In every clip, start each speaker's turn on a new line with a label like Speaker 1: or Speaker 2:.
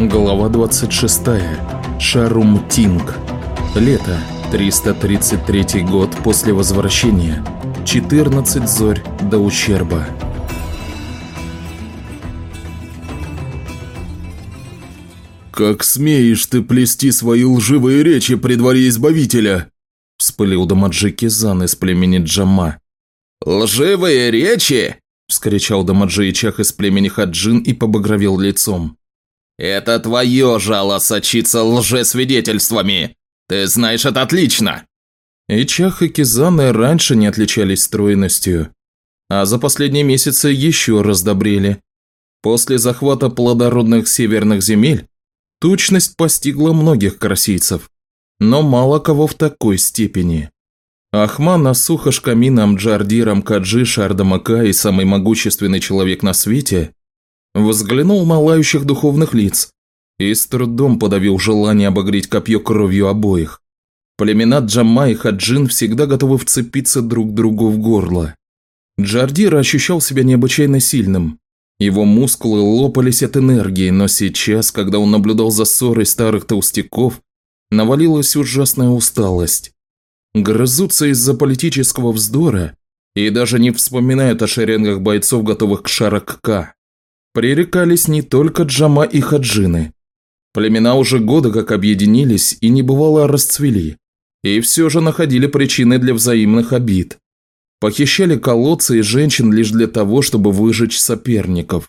Speaker 1: Глава 26. Шарумтинг. Лето. 333 год после возвращения. 14 зорь до ущерба.
Speaker 2: «Как смеешь ты плести свои лживые речи при дворе Избавителя?» – вспылил Дамаджи Кизан из племени Джама.
Speaker 3: «Лживые речи?» – вскричал Дамаджи Ичах из племени Хаджин и побагровел лицом. «Это твое жало сочится лжесвидетельствами! Ты знаешь это отлично!»
Speaker 1: Ичах и Кизаны раньше не отличались стройностью, а за последние месяцы еще раздобрели. После захвата плодородных северных земель тучность постигла многих красийцев, но мало кого в такой степени. Ахман Асуха Шкамином Джардиром Каджи Шардамака и самый могущественный человек на свете взглянул на лающих духовных лиц и с трудом подавил желание обогреть копье кровью обоих. Племена Джамма и Хаджин всегда готовы вцепиться друг другу в горло. Джардир ощущал себя необычайно сильным. Его мускулы лопались от энергии, но сейчас, когда он наблюдал за ссорой старых толстяков, навалилась ужасная усталость. Грызутся из-за политического вздора и даже не вспоминают о шеренгах бойцов, готовых к Шаракка. Пререкались не только Джама и Хаджины. Племена уже года как объединились и небывало расцвели, и все же находили причины для взаимных обид. Похищали колодцы и женщин лишь для того, чтобы выжечь соперников.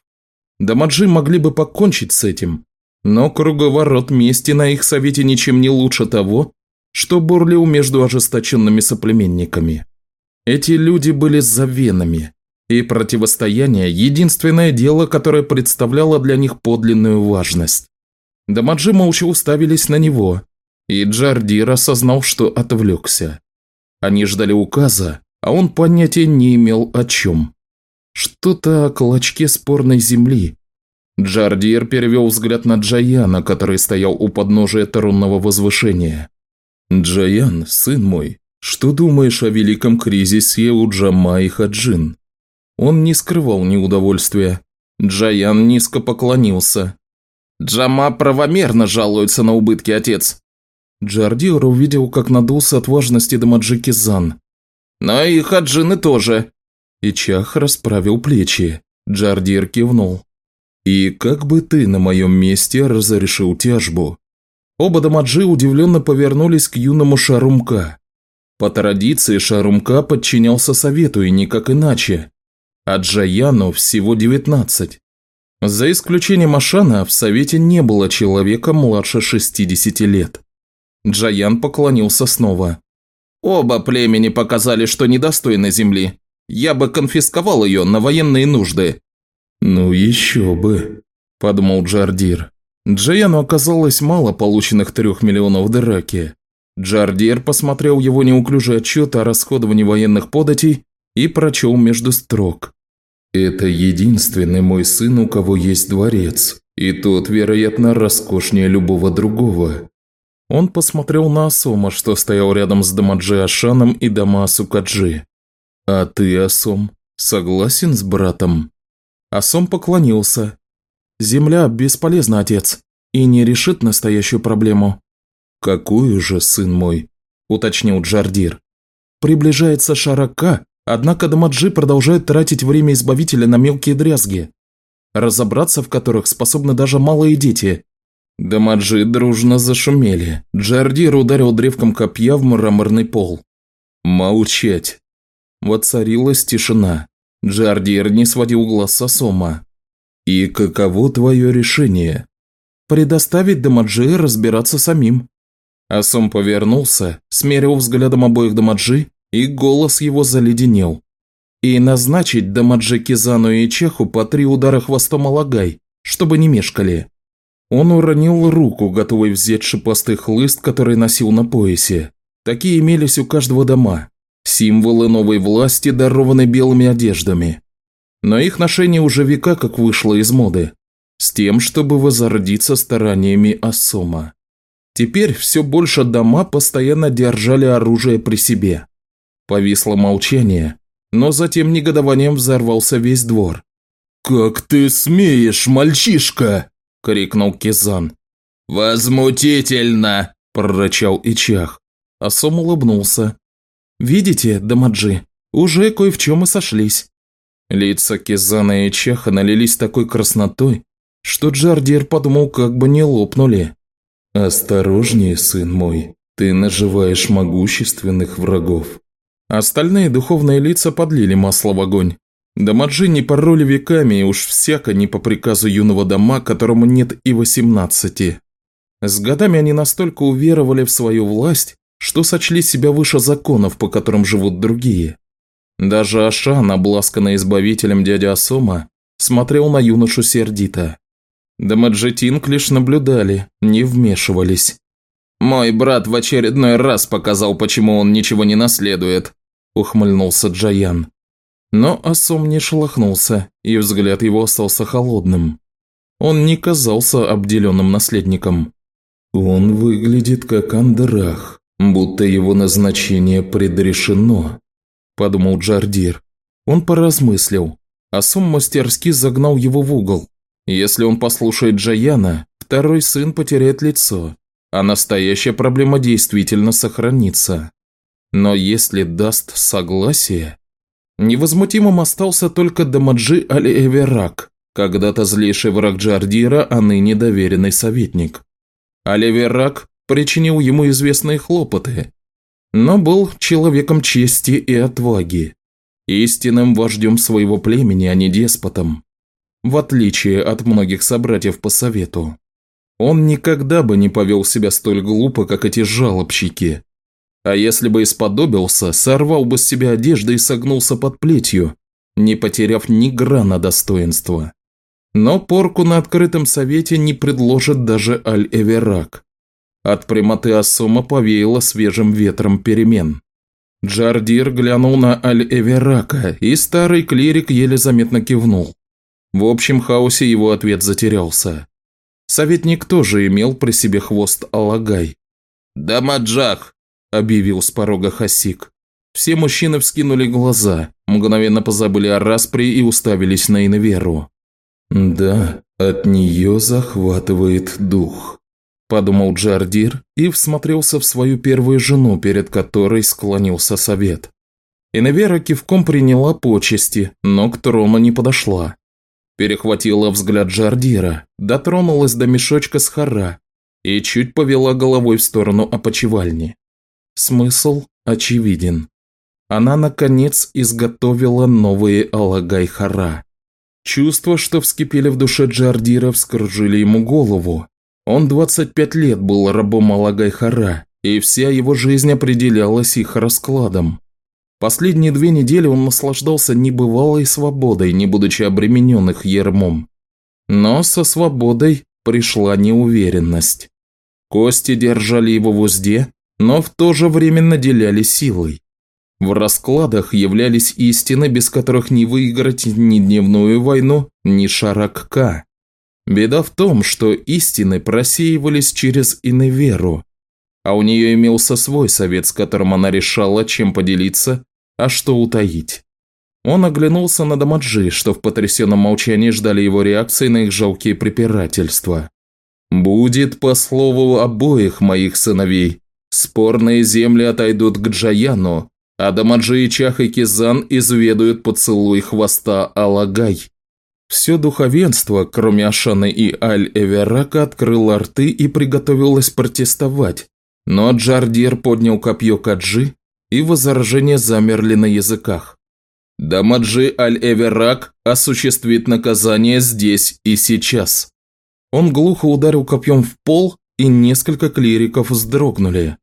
Speaker 1: Дамаджи могли бы покончить с этим, но круговорот мести на их совете ничем не лучше того, что бурлил между ожесточенными соплеменниками. Эти люди были завенами, и противостояние – единственное дело, которое представляло для них подлинную важность. Дамаджи молча уставились на него, и Джардир осознал, что отвлекся. Они ждали указа, а он понятия не имел о чем. Что-то о клочке спорной земли. Джардир перевел взгляд на Джаяна, который стоял у подножия тарунного возвышения. «Джаян, сын мой, что думаешь о великом кризисе у Джама и Хаджин?» Он не скрывал неудовольствия. Джаян низко поклонился.
Speaker 3: «Джама правомерно жалуется на убытки, отец».
Speaker 1: Джардир увидел, как надулся от важности Дамаджики Зан.
Speaker 3: «Но и хаджины тоже».
Speaker 1: Ичах расправил плечи. Джардир кивнул. «И как бы ты на моем месте разрешил тяжбу?» Оба Дамаджи удивленно повернулись к юному Шарумка. По традиции Шарумка подчинялся совету и никак иначе а Джаяну всего 19. За исключением Ашана, в Совете не было человека младше 60 лет. Джаян поклонился снова.
Speaker 3: «Оба племени показали, что недостойны земли. Я бы конфисковал ее на военные нужды».
Speaker 1: «Ну еще бы», – подумал Джардир. Джаяну оказалось мало полученных трех миллионов драки. Джардир посмотрел его неуклюжий отчет о расходовании военных податей и прочел между строк. Это единственный мой сын, у кого есть дворец, и тот, вероятно, роскошнее любого другого. Он посмотрел на Асома, что стоял рядом с Дамаджи Ашаном и Дамасу Каджи. «А ты, Асом, согласен с братом?» Асом поклонился. «Земля бесполезна, отец, и не решит настоящую проблему». «Какую же, сын мой?» – уточнил Джардир. «Приближается Шарака, Однако Дамаджи продолжает тратить время Избавителя на мелкие дрязги, разобраться в которых способны даже малые дети. Дамаджи дружно зашумели. Джардир ударил древком копья в мраморный пол. «Молчать!» Воцарилась тишина. Джардир не сводил глаз со Сома. «И каково твое решение?» «Предоставить Дамаджи разбираться самим». Асом повернулся, смерил взглядом обоих Дамаджи и голос его заледенел. И назначить Дамаджи Кизану и Чеху по три удара хвостом Алагай, чтобы не мешкали. Он уронил руку, готовый взять шипастый хлыст, который носил на поясе. Такие имелись у каждого дома. Символы новой власти, дарованной белыми одеждами. Но их ношение уже века как вышло из моды. С тем, чтобы возродиться стараниями Ассома. Теперь все больше дома постоянно держали оружие при себе. Повисло молчание, но затем негодованием взорвался весь двор.
Speaker 2: «Как ты смеешь, мальчишка!»
Speaker 1: – крикнул Кизан.
Speaker 3: «Возмутительно!» – прорычал Ичах.
Speaker 1: Асом улыбнулся. «Видите, Дамаджи, уже кое в чем и сошлись». Лица Кизана и Ичаха налились такой краснотой, что Джардир подумал, как бы не лопнули. «Осторожнее, сын мой, ты наживаешь могущественных врагов». Остальные духовные лица подлили масло в огонь. Дамаджи не пороли веками, и уж всяко не по приказу юного дома, которому нет и восемнадцати. С годами они настолько уверовали в свою власть, что сочли себя выше законов, по которым живут другие. Даже Ашан, обласканный избавителем дядя Асома, смотрел на юношу сердито. Дамаджетинг лишь наблюдали, не вмешивались.
Speaker 3: «Мой брат в очередной раз показал, почему он ничего не наследует», – ухмыльнулся Джаян.
Speaker 1: Но Асом не шелохнулся, и взгляд его остался холодным. Он не казался обделенным наследником. «Он выглядит как Андрах, будто его назначение предрешено», – подумал Джардир. Он поразмыслил. Асом мастерски загнал его в угол, если он послушает Джаяна, второй сын потеряет лицо, а настоящая проблема действительно сохранится. Но если даст согласие... Невозмутимым остался только Дамаджи Аль-Эверак, когда-то злейший враг Джардира, а ныне доверенный советник. Аль-Эверак причинил ему известные хлопоты, но был человеком чести и отваги, истинным вождем своего племени, а не деспотом в отличие от многих собратьев по совету. Он никогда бы не повел себя столь глупо, как эти жалобщики. А если бы исподобился, сорвал бы с себя одежды и согнулся под плетью, не потеряв ни грана достоинства. Но порку на открытом совете не предложит даже Аль-Эверак. От прямоты Асума повеяло свежим ветром перемен. Джардир глянул на Аль-Эверака, и старый клирик еле заметно кивнул. В общем хаосе его ответ затерялся. Советник тоже имел при себе хвост Алагай.
Speaker 3: «Дамаджах!» – объявил с порога Хасик.
Speaker 1: Все мужчины вскинули глаза, мгновенно позабыли о распре и уставились на Инверу. «Да, от нее захватывает дух», – подумал Джардир и всмотрелся в свою первую жену, перед которой склонился совет. Инвера кивком приняла почести, но к трону не подошла. Перехватила взгляд Жардира, дотронулась до мешочка с хара и чуть повела головой в сторону опочивальни. Смысл очевиден. Она, наконец, изготовила новые Алагай-хара. Чувства, что вскипели в душе Джардира, вскружили ему голову. Он 25 лет был рабом Алагай-хара, и вся его жизнь определялась их раскладом. Последние две недели он наслаждался небывалой свободой, не будучи обременен ермом. Но со свободой пришла неуверенность. Кости держали его в узде, но в то же время наделяли силой. В раскладах являлись истины, без которых не выиграть ни дневную войну, ни шаракка. Беда в том, что истины просеивались через Иневеру, а у нее имелся свой совет, с которым она решала, чем поделиться а что утаить? Он оглянулся на Дамаджи, что в потрясенном молчании ждали его реакции на их жалкие препирательства. «Будет по слову обоих моих сыновей. Спорные земли отойдут к Джаяну, а Дамаджи и Чах и Кизан изведают поцелуй хвоста Алагай». Все духовенство, кроме Ашаны и Аль-Эверака, открыло рты и приготовилось протестовать, но Джардир поднял копье Каджи и возражения замерли на языках. Дамаджи Аль-Эверак осуществит наказание здесь и сейчас. Он глухо ударил копьем в пол, и несколько клириков вздрогнули.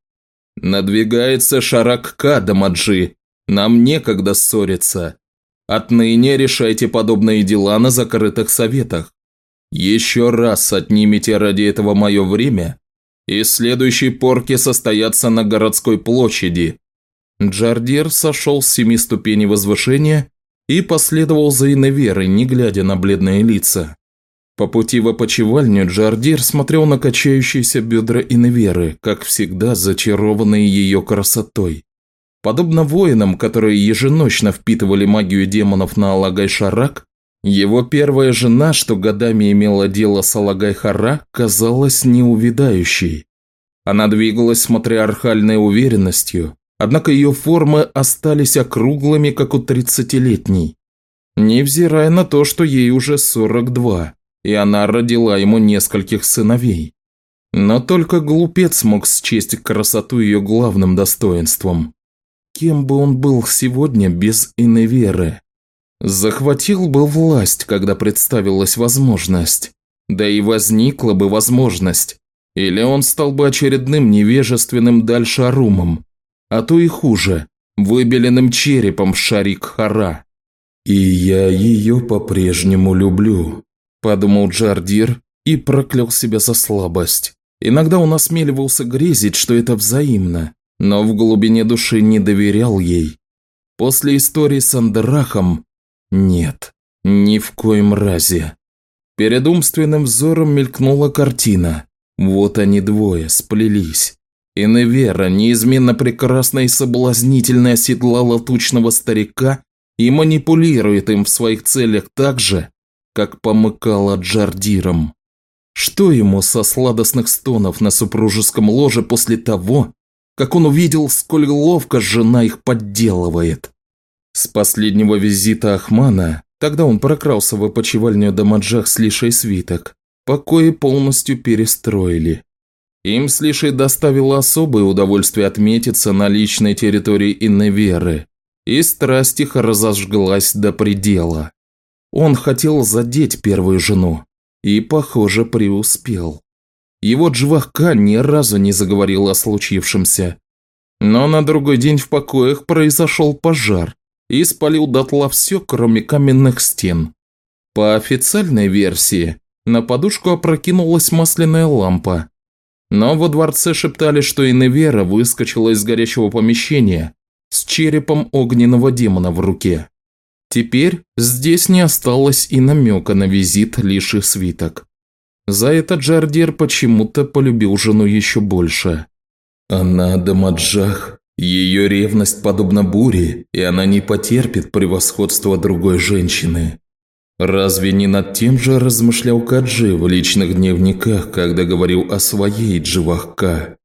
Speaker 1: «Надвигается Шарак-Ка, Дамаджи. Нам некогда ссориться. Отныне решайте подобные дела на закрытых советах. Еще раз отнимите ради этого мое время, и следующие порки состоятся на городской площади, Джардир сошел с семи ступеней возвышения и последовал за Иневерой, не глядя на бледные лица. По пути в опочивальню Джардир смотрел на качающиеся бедра Иневеры, как всегда зачарованные ее красотой. Подобно воинам, которые еженочно впитывали магию демонов на Алагай-Шарак, Его первая жена, что годами имела дело с Алагай-Хара, казалась неувидающей. Она двигалась с матриархальной уверенностью, однако ее формы остались округлыми, как у тридцатилетней. Невзирая на то, что ей уже 42, и она родила ему нескольких сыновей. Но только глупец мог счесть красоту ее главным достоинством. Кем бы он был сегодня без Иневеры? Захватил бы власть, когда представилась возможность. Да и возникла бы возможность. Или он стал бы очередным невежественным дальшарумом, а то и хуже, выбеленным черепом Шарик-Хара. «И я ее по-прежнему люблю», – подумал Джардир и проклял себя за слабость. Иногда он осмеливался грезить, что это взаимно, но в глубине души не доверял ей. После истории с Андрахом нет, ни в коем разе. Перед умственным взором мелькнула картина. Вот они двое сплелись. И Невера, неизменно прекрасная и соблазнительная, оседлала тучного старика и манипулирует им в своих целях так же, как помыкала Джардиром. Что ему со сладостных стонов на супружеском ложе после того, как он увидел, сколь ловко жена их подделывает? С последнего визита Ахмана, тогда он прокрался в опочивальню Дамаджах с Лишей свиток, покои полностью перестроили. Им с Лишей доставило особое удовольствие отметиться на личной территории Инневеры, и страсть их разожглась до предела. Он хотел задеть первую жену, и, похоже, преуспел. Его Джвахка ни разу не заговорил о случившемся. Но на другой день в покоях произошел пожар, и спалил дотла все, кроме каменных стен. По официальной версии, на подушку опрокинулась масляная лампа. Но во дворце шептали, что Иневера выскочила из горящего помещения с черепом огненного демона в руке. Теперь здесь не осталось и намека на визит лишь свиток. За это Джардир почему-то полюбил жену еще больше. Она Дамаджах ее ревность подобна буре, и она не потерпит превосходства другой женщины. Разве не над тем же размышлял Каджи в личных дневниках, когда говорил о своей Дживахка?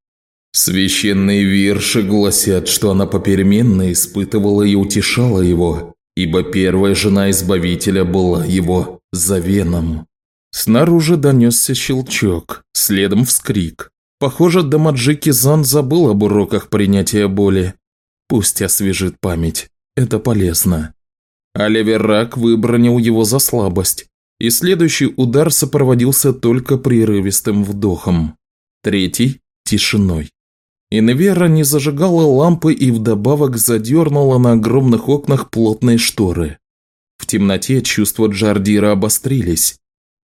Speaker 1: Священные вирши гласят, что она попеременно испытывала и утешала его, ибо первая жена Избавителя была его завеном. Снаружи донесся щелчок, следом вскрик. Похоже, Дамаджики Зан забыл об уроках принятия боли. Пусть освежит память. Это полезно. Оливер Рак выбронил его за слабость, и следующий удар сопроводился только прерывистым вдохом. Третий – тишиной. Инвера не зажигала лампы и вдобавок задернула на огромных окнах плотные шторы. В темноте чувства Джардира обострились.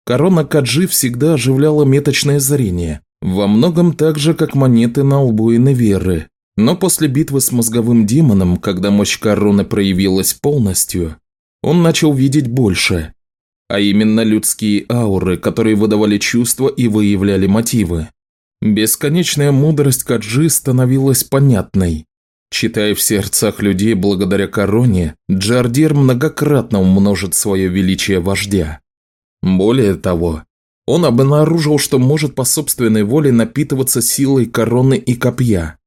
Speaker 1: Корона Каджи всегда оживляла меточное зрение, во многом так же, как монеты на лбу Иневеры. Но после битвы с мозговым демоном, когда мощь короны проявилась полностью, он начал видеть больше. А именно людские ауры, которые выдавали чувства и выявляли мотивы. Бесконечная мудрость Каджи становилась понятной. Читая в сердцах людей благодаря короне, Джардир многократно умножит свое величие вождя. Более того, он обнаружил, что может по собственной воле напитываться силой короны и копья.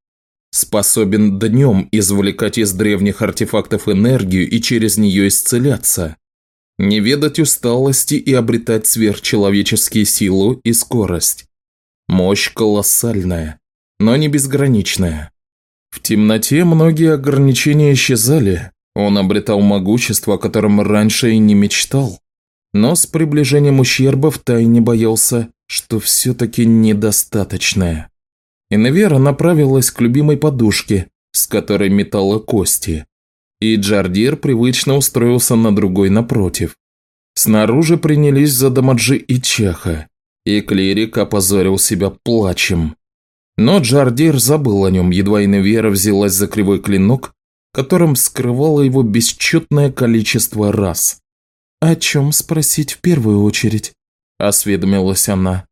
Speaker 1: Способен днем извлекать из древних артефактов энергию и через нее исцеляться. Не ведать усталости и обретать сверхчеловеческие силу и скорость. Мощь колоссальная, но не безграничная. В темноте многие ограничения исчезали. Он обретал могущество, о котором раньше и не мечтал но с приближением ущерба втайне боялся, что все-таки недостаточное. Инвера направилась к любимой подушке, с которой метала кости, и Джардир привычно устроился на другой напротив. Снаружи принялись за Дамаджи и Чаха, и клирик опозорил себя плачем. Но Джардир забыл о нем, едва Инвера взялась за кривой клинок, которым скрывало его бесчетное количество раз. «О чем спросить в первую очередь?» – осведомилась она.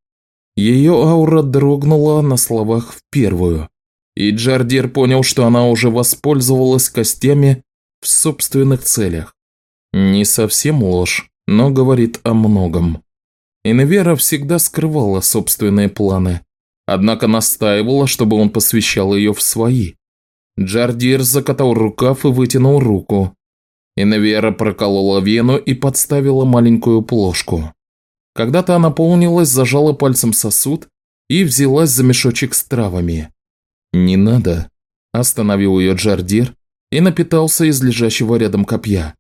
Speaker 1: Ее аура дрогнула на словах в первую, и Джардир понял, что она уже воспользовалась костями в собственных целях. Не совсем ложь, но говорит о многом. Инвера всегда скрывала собственные планы, однако настаивала, чтобы он посвящал ее в свои. Джардир закатал рукав и вытянул руку. Инвера проколола вену и подставила маленькую плошку. Когда-то она полнилась, зажала пальцем сосуд и взялась за мешочек с травами. «Не надо», – остановил ее Джардир и напитался из лежащего рядом копья.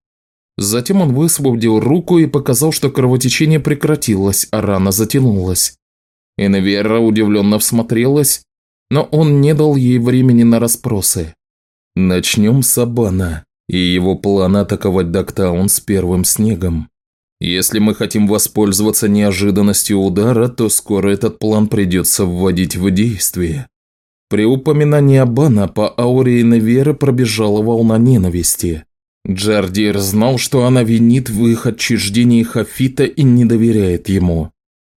Speaker 1: Затем он высвободил руку и показал, что кровотечение прекратилось, а рана затянулась. Инвера удивленно всмотрелась, но он не дал ей времени на расспросы. «Начнем с Абана и его плана атаковать Дактаун с первым снегом. Если мы хотим воспользоваться неожиданностью удара, то скоро этот план придется вводить в действие». При упоминании Абана по ауре Инверы пробежала волна ненависти. Джардир знал, что она винит в их отчуждении Хафита и не доверяет ему.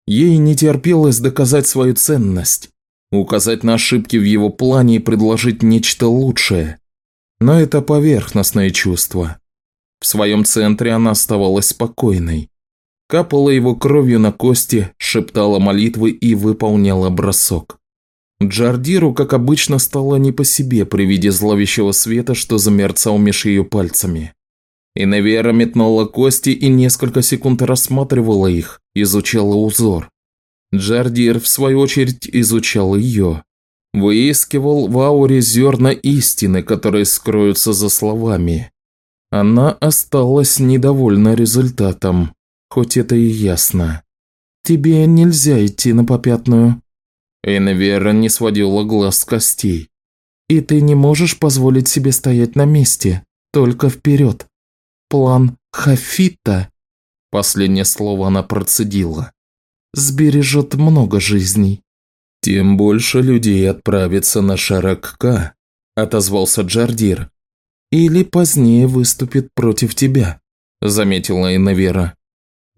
Speaker 1: Ей не терпелось доказать свою ценность, указать на ошибки в его плане и предложить нечто лучшее. Но это поверхностное чувство. В своем центре она оставалась спокойной. Капала его кровью на кости, шептала молитвы и выполняла бросок. Джардиру, как обычно, стало не по себе при виде зловещего света, что замерцал меж ее пальцами. Иневера метнула кости и несколько секунд рассматривала их, изучала узор. Джардир, в свою очередь, изучал ее. Выискивал в ауре зерна истины, которые скроются за словами. Она осталась недовольна результатом, хоть это и ясно. «Тебе нельзя идти на попятную», Энвера не сводила глаз с костей. «И ты не можешь позволить себе стоять на месте, только вперед. План Хафита...» Последнее слово она процедила. «Сбережет много жизней». «Тем больше людей отправится на Шаракка», – отозвался Джардир. «Или позднее выступит против тебя», – заметила Инавера.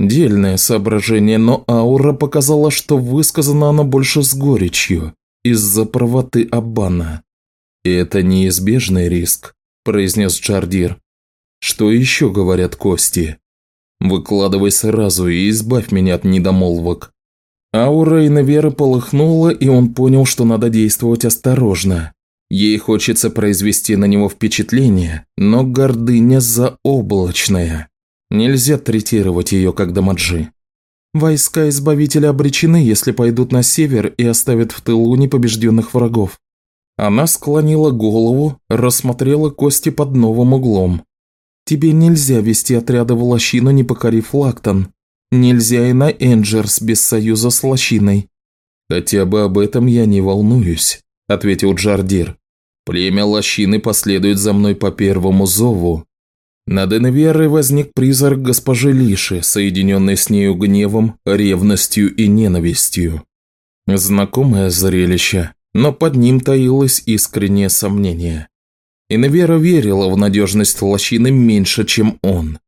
Speaker 1: Дельное соображение, но аура показала, что высказано оно больше с горечью, из-за правоты Аббана. «И это неизбежный риск», – произнес Джардир. «Что еще говорят кости? Выкладывай сразу и избавь меня от недомолвок». Аура Инаверы полыхнула, и он понял, что надо действовать осторожно. Ей хочется произвести на него впечатление, но гордыня заоблачная. Нельзя третировать ее как дамаджи. Войска Избавителя обречены, если пойдут на север и оставят в тылу непобежденных врагов. Она склонила голову, рассмотрела кости под новым углом. Тебе нельзя вести отряды в лощину, не покорив Лактон. Нельзя и на Энджерс без союза с лощиной. Хотя бы об этом я не волнуюсь, ответил Джардир. Племя лощины последует за мной по первому зову, над Энверой возник призрак госпожи Лиши, соединенный с нею гневом, ревностью и ненавистью. Знакомое зрелище, но под ним таилось искреннее сомнение. Инвера верила в надежность лощины меньше, чем он,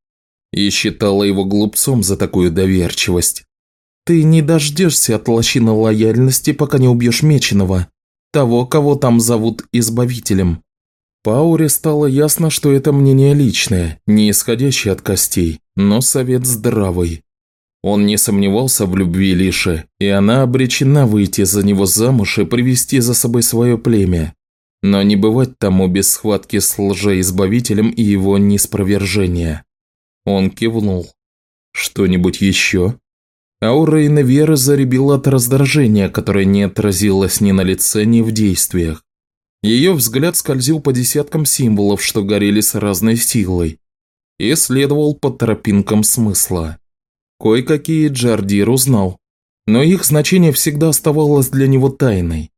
Speaker 1: и считала его глупцом за такую доверчивость. «Ты не дождешься от лощины лояльности, пока не убьешь Меченого, того, кого там зовут Избавителем», Пауре стало ясно, что это мнение личное, не исходящее от костей, но совет здравый. Он не сомневался в любви Лиши, и она обречена выйти за него замуж и привести за собой свое племя. Но не бывать тому без схватки с лжеизбавителем и его неспровержения. Он кивнул. «Что-нибудь еще?» Аура Инавера заребила от раздражения, которое не отразилось ни на лице, ни в действиях. Ее взгляд скользил по десяткам символов, что горели с разной силой, и следовал по тропинкам смысла. Кое-какие Джардир узнал, но их значение всегда оставалось для него тайной.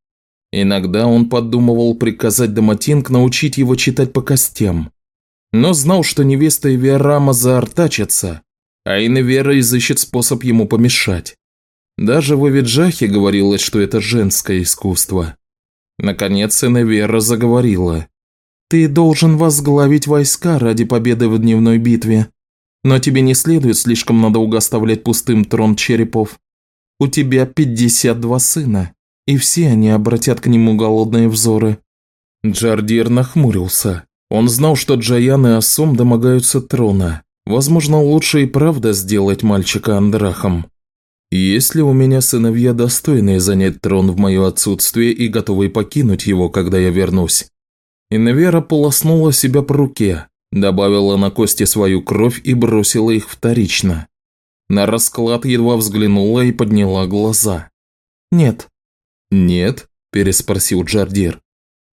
Speaker 1: Иногда он подумывал приказать Доматинг научить его читать по костям, но знал, что невеста Эвиарама заортачится, а Иневера изыщет способ ему помешать. Даже в Авиджахе говорилось, что это женское искусство. Наконец Эневера заговорила. «Ты должен возглавить войска ради победы в дневной битве. Но тебе не следует слишком надолго оставлять пустым трон черепов. У тебя 52 сына, и все они обратят к нему голодные взоры». Джардир нахмурился. Он знал, что Джаян и Асом домогаются трона, Возможно, лучше и правда сделать мальчика Андрахом. Есть ли у меня сыновья, достойные занять трон в мое отсутствие и готовые покинуть его, когда я вернусь? Инвера полоснула себя по руке, добавила на кости свою кровь и бросила их вторично. На расклад едва взглянула и подняла глаза. «Нет». «Нет?» – переспросил Джардир.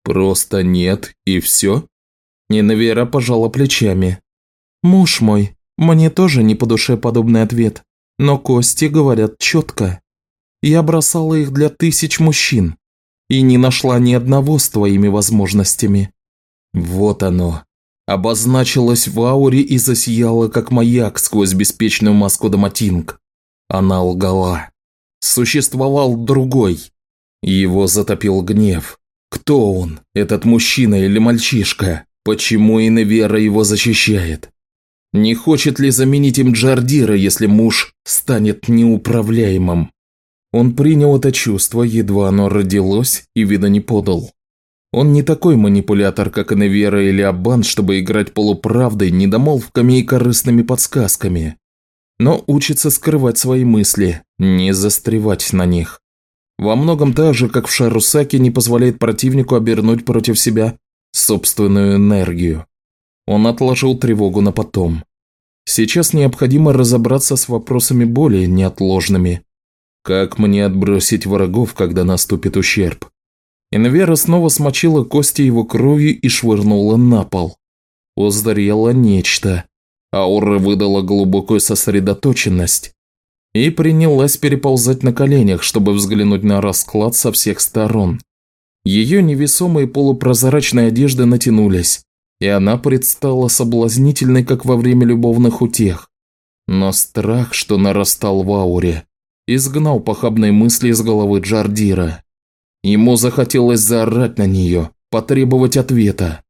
Speaker 1: «Просто нет и все?» Инвера пожала плечами. «Муж мой, мне тоже не по душе подобный ответ, но кости говорят четко. Я бросала их для тысяч мужчин, и не нашла ни одного с твоими возможностями. Вот оно. Обозначилось в ауре и засияло, как маяк сквозь беспечную маску Доматинг. Она лгала. Существовал другой. Его затопил гнев. Кто он, этот мужчина или мальчишка? Почему Иневера его защищает? Не хочет ли заменить им Джардира, если муж станет неуправляемым? Он принял это чувство, едва оно родилось, и вида не подал. Он не такой манипулятор, как Иневера или Аббан, чтобы играть полуправдой, недомолвками и корыстными подсказками. Но учится скрывать свои мысли, не застревать на них. Во многом так же, как в Шарусаке не позволяет противнику обернуть против себя собственную энергию. Он отложил тревогу на потом. Сейчас необходимо разобраться с вопросами более неотложными. Как мне отбросить врагов, когда наступит ущерб? Инвера снова смочила кости его кровью и швырнула на пол. Оздарело нечто. Аура выдала глубокую сосредоточенность и принялась переползать на коленях, чтобы взглянуть на расклад со всех сторон. Ее невесомые полупрозрачные одежды натянулись, и она предстала соблазнительной, как во время любовных утех. Но страх, что нарастал в ауре, изгнал похабные мысли из головы Джардира. Ему захотелось заорать на нее, потребовать ответа.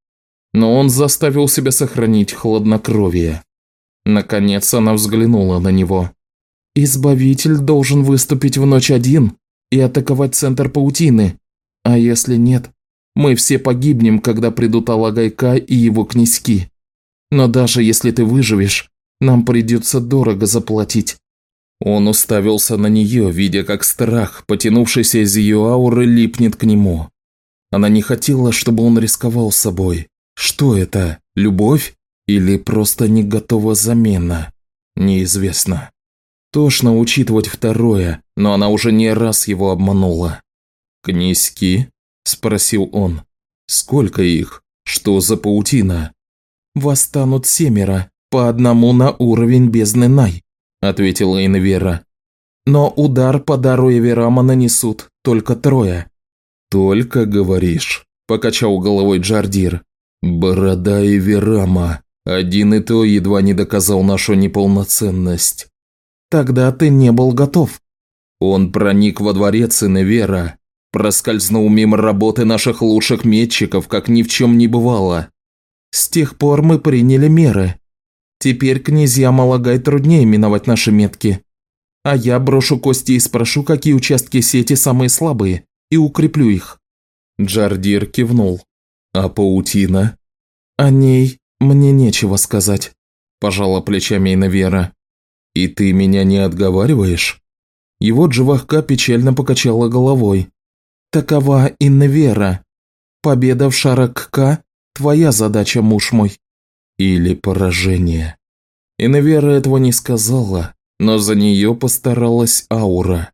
Speaker 1: Но он заставил себя сохранить хладнокровие. Наконец она взглянула на него. «Избавитель должен выступить в ночь один и атаковать центр паутины. А если нет, мы все погибнем, когда придут Алагайка и его князьки. Но даже если ты выживешь, нам придется дорого заплатить. Он уставился на нее, видя, как страх, потянувшийся из ее ауры, липнет к нему. Она не хотела, чтобы он рисковал собой. Что это? Любовь? Или просто не готова замена? Неизвестно. Тошно учитывать второе, но она уже не раз его обманула. «Князьки?» – спросил он. «Сколько их? Что за паутина?» «Восстанут семеро, по одному на уровень бездны Най ответила Инвера. Но удар по дару Эверама нанесут только трое. Только говоришь, покачал головой Джардир. Борода Эверама. Один и то едва не доказал нашу неполноценность. Тогда ты не был готов. Он проник во дворец Инвера, проскользнул мимо работы наших лучших метчиков, как ни в чем не бывало. С тех пор мы приняли меры. Теперь князьям Алагай труднее миновать наши метки. А я брошу кости и спрошу, какие участки сети самые слабые, и укреплю их». Джардир кивнул. «А паутина?» «О ней мне нечего сказать», – пожала плечами Инавера. «И ты меня не отговариваешь?» Его Дживахка печально покачала головой. «Такова Иннавера. Победа в Шаракка – твоя задача, муж мой». Или поражение. Инавера этого не сказала, но за нее постаралась аура.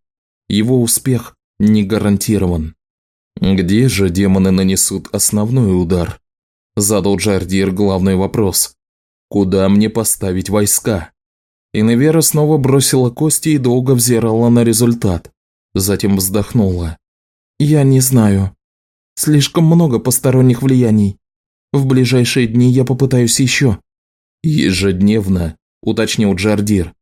Speaker 1: Его успех не гарантирован. Где же демоны нанесут основной удар? Задал Джардир главный вопрос. Куда мне поставить войска? Инавера снова бросила кости и долго взирала на результат. Затем вздохнула. «Я не знаю. Слишком много посторонних влияний. В ближайшие дни я попытаюсь еще». «Ежедневно», – уточнил Джардир.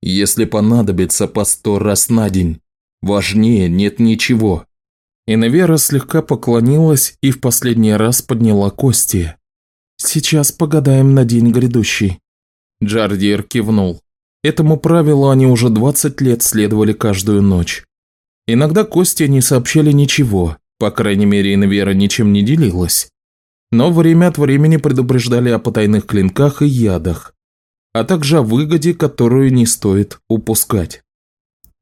Speaker 1: «Если понадобится по сто раз на день. Важнее нет ничего». Инавера слегка поклонилась и в последний раз подняла кости. «Сейчас погадаем на день грядущий». Джардир кивнул. Этому правилу они уже 20 лет следовали каждую ночь. Иногда кости не сообщали ничего, по крайней мере, Инавера ничем не делилась но время от времени предупреждали о потайных клинках и ядах. а также о выгоде, которую не стоит упускать.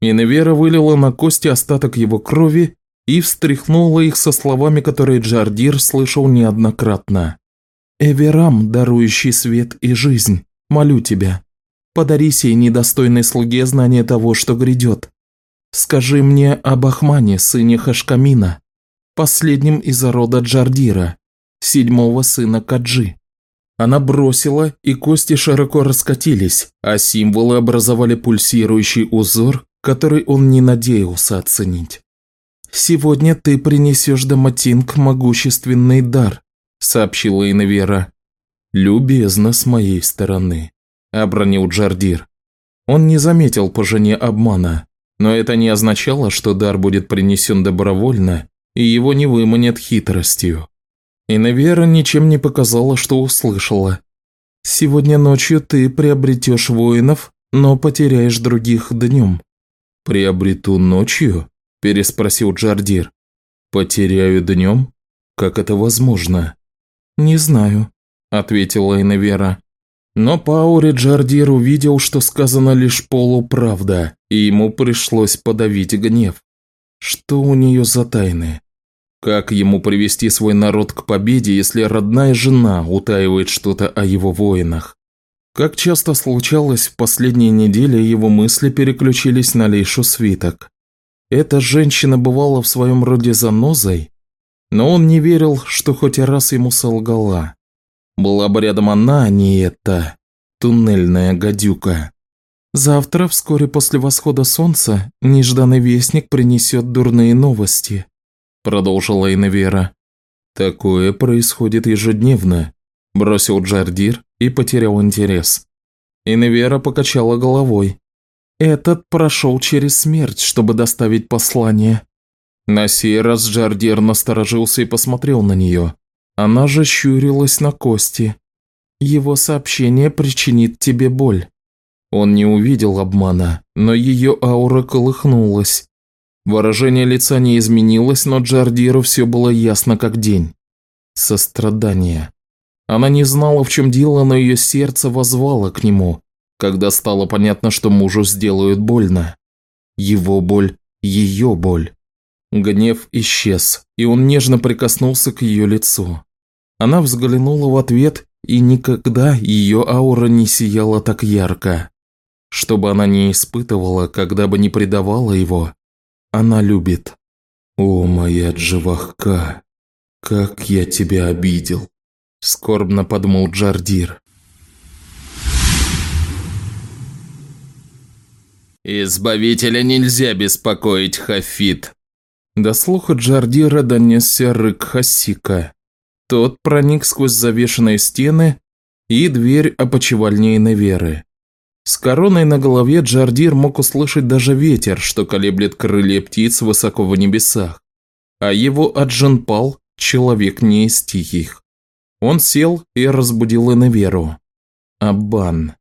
Speaker 1: Иневера вылила на кости остаток его крови и встряхнула их со словами, которые Джардир слышал неоднократно. «Эверам, дарующий свет и жизнь, молю тебя, подари сей недостойной слуге знание того, что грядет. Скажи мне об Ахмане, сыне Хашкамина, последнем из рода Джардира, седьмого сына Каджи». Она бросила, и кости широко раскатились, а символы образовали пульсирующий узор, который он не надеялся оценить. «Сегодня ты принесешь Даматинг могущественный дар», – сообщила Инвера. «Любезно с моей стороны», – обронил Джардир. Он не заметил по жене обмана, но это не означало, что дар будет принесен добровольно и его не выманят хитростью. Инвера ничем не показала, что услышала. «Сегодня ночью ты приобретешь воинов, но потеряешь других днем». «Приобрету ночью?» переспросил Джардир. «Потеряю днем? Как это возможно?» «Не знаю», – ответила Иневера. Но Паури Джардир увидел, что сказано лишь полуправда, и ему пришлось подавить гнев. Что у нее за тайны? Как ему привести свой народ к победе, если родная жена утаивает что-то о его воинах? Как часто случалось, в последние недели его мысли переключились на Лейшу Свиток. Эта женщина бывала в своем роде занозой, но он не верил, что хоть раз ему солгала. Была бы рядом она, а не эта туннельная гадюка. Завтра, вскоре после восхода солнца, нежданный вестник принесет дурные новости, продолжила Иневера. Такое происходит ежедневно, бросил Джардир и потерял интерес. Иневера покачала головой. Этот прошел через смерть, чтобы доставить послание. На сей раз Джардир насторожился и посмотрел на нее. Она же щурилась на кости. Его сообщение причинит тебе боль. Он не увидел обмана, но ее аура колыхнулась. Выражение лица не изменилось, но Джардиру все было ясно как день. Сострадание. Она не знала, в чем дело, но ее сердце возвало к нему, когда стало понятно, что мужу сделают больно. Его боль – ее боль. Гнев исчез, и он нежно прикоснулся к ее лицу. Она взглянула в ответ, и никогда ее аура не сияла так ярко. Что бы она ни испытывала, когда бы не предавала его, она любит. «О, моя Джавахка, как я тебя обидел!» Скорбно подумал Джардир.
Speaker 3: «Избавителя нельзя беспокоить, Хафит!»
Speaker 1: До слуха Джардира донесся рык Хасика. Тот проник сквозь завешенные стены и дверь опочивальни Неверы. С короной на голове Джардир мог услышать даже ветер, что колеблет крылья птиц высоко в небесах. А его Аджанпал – человек не из тихих. Он сел и разбудил Иневеру. Абан.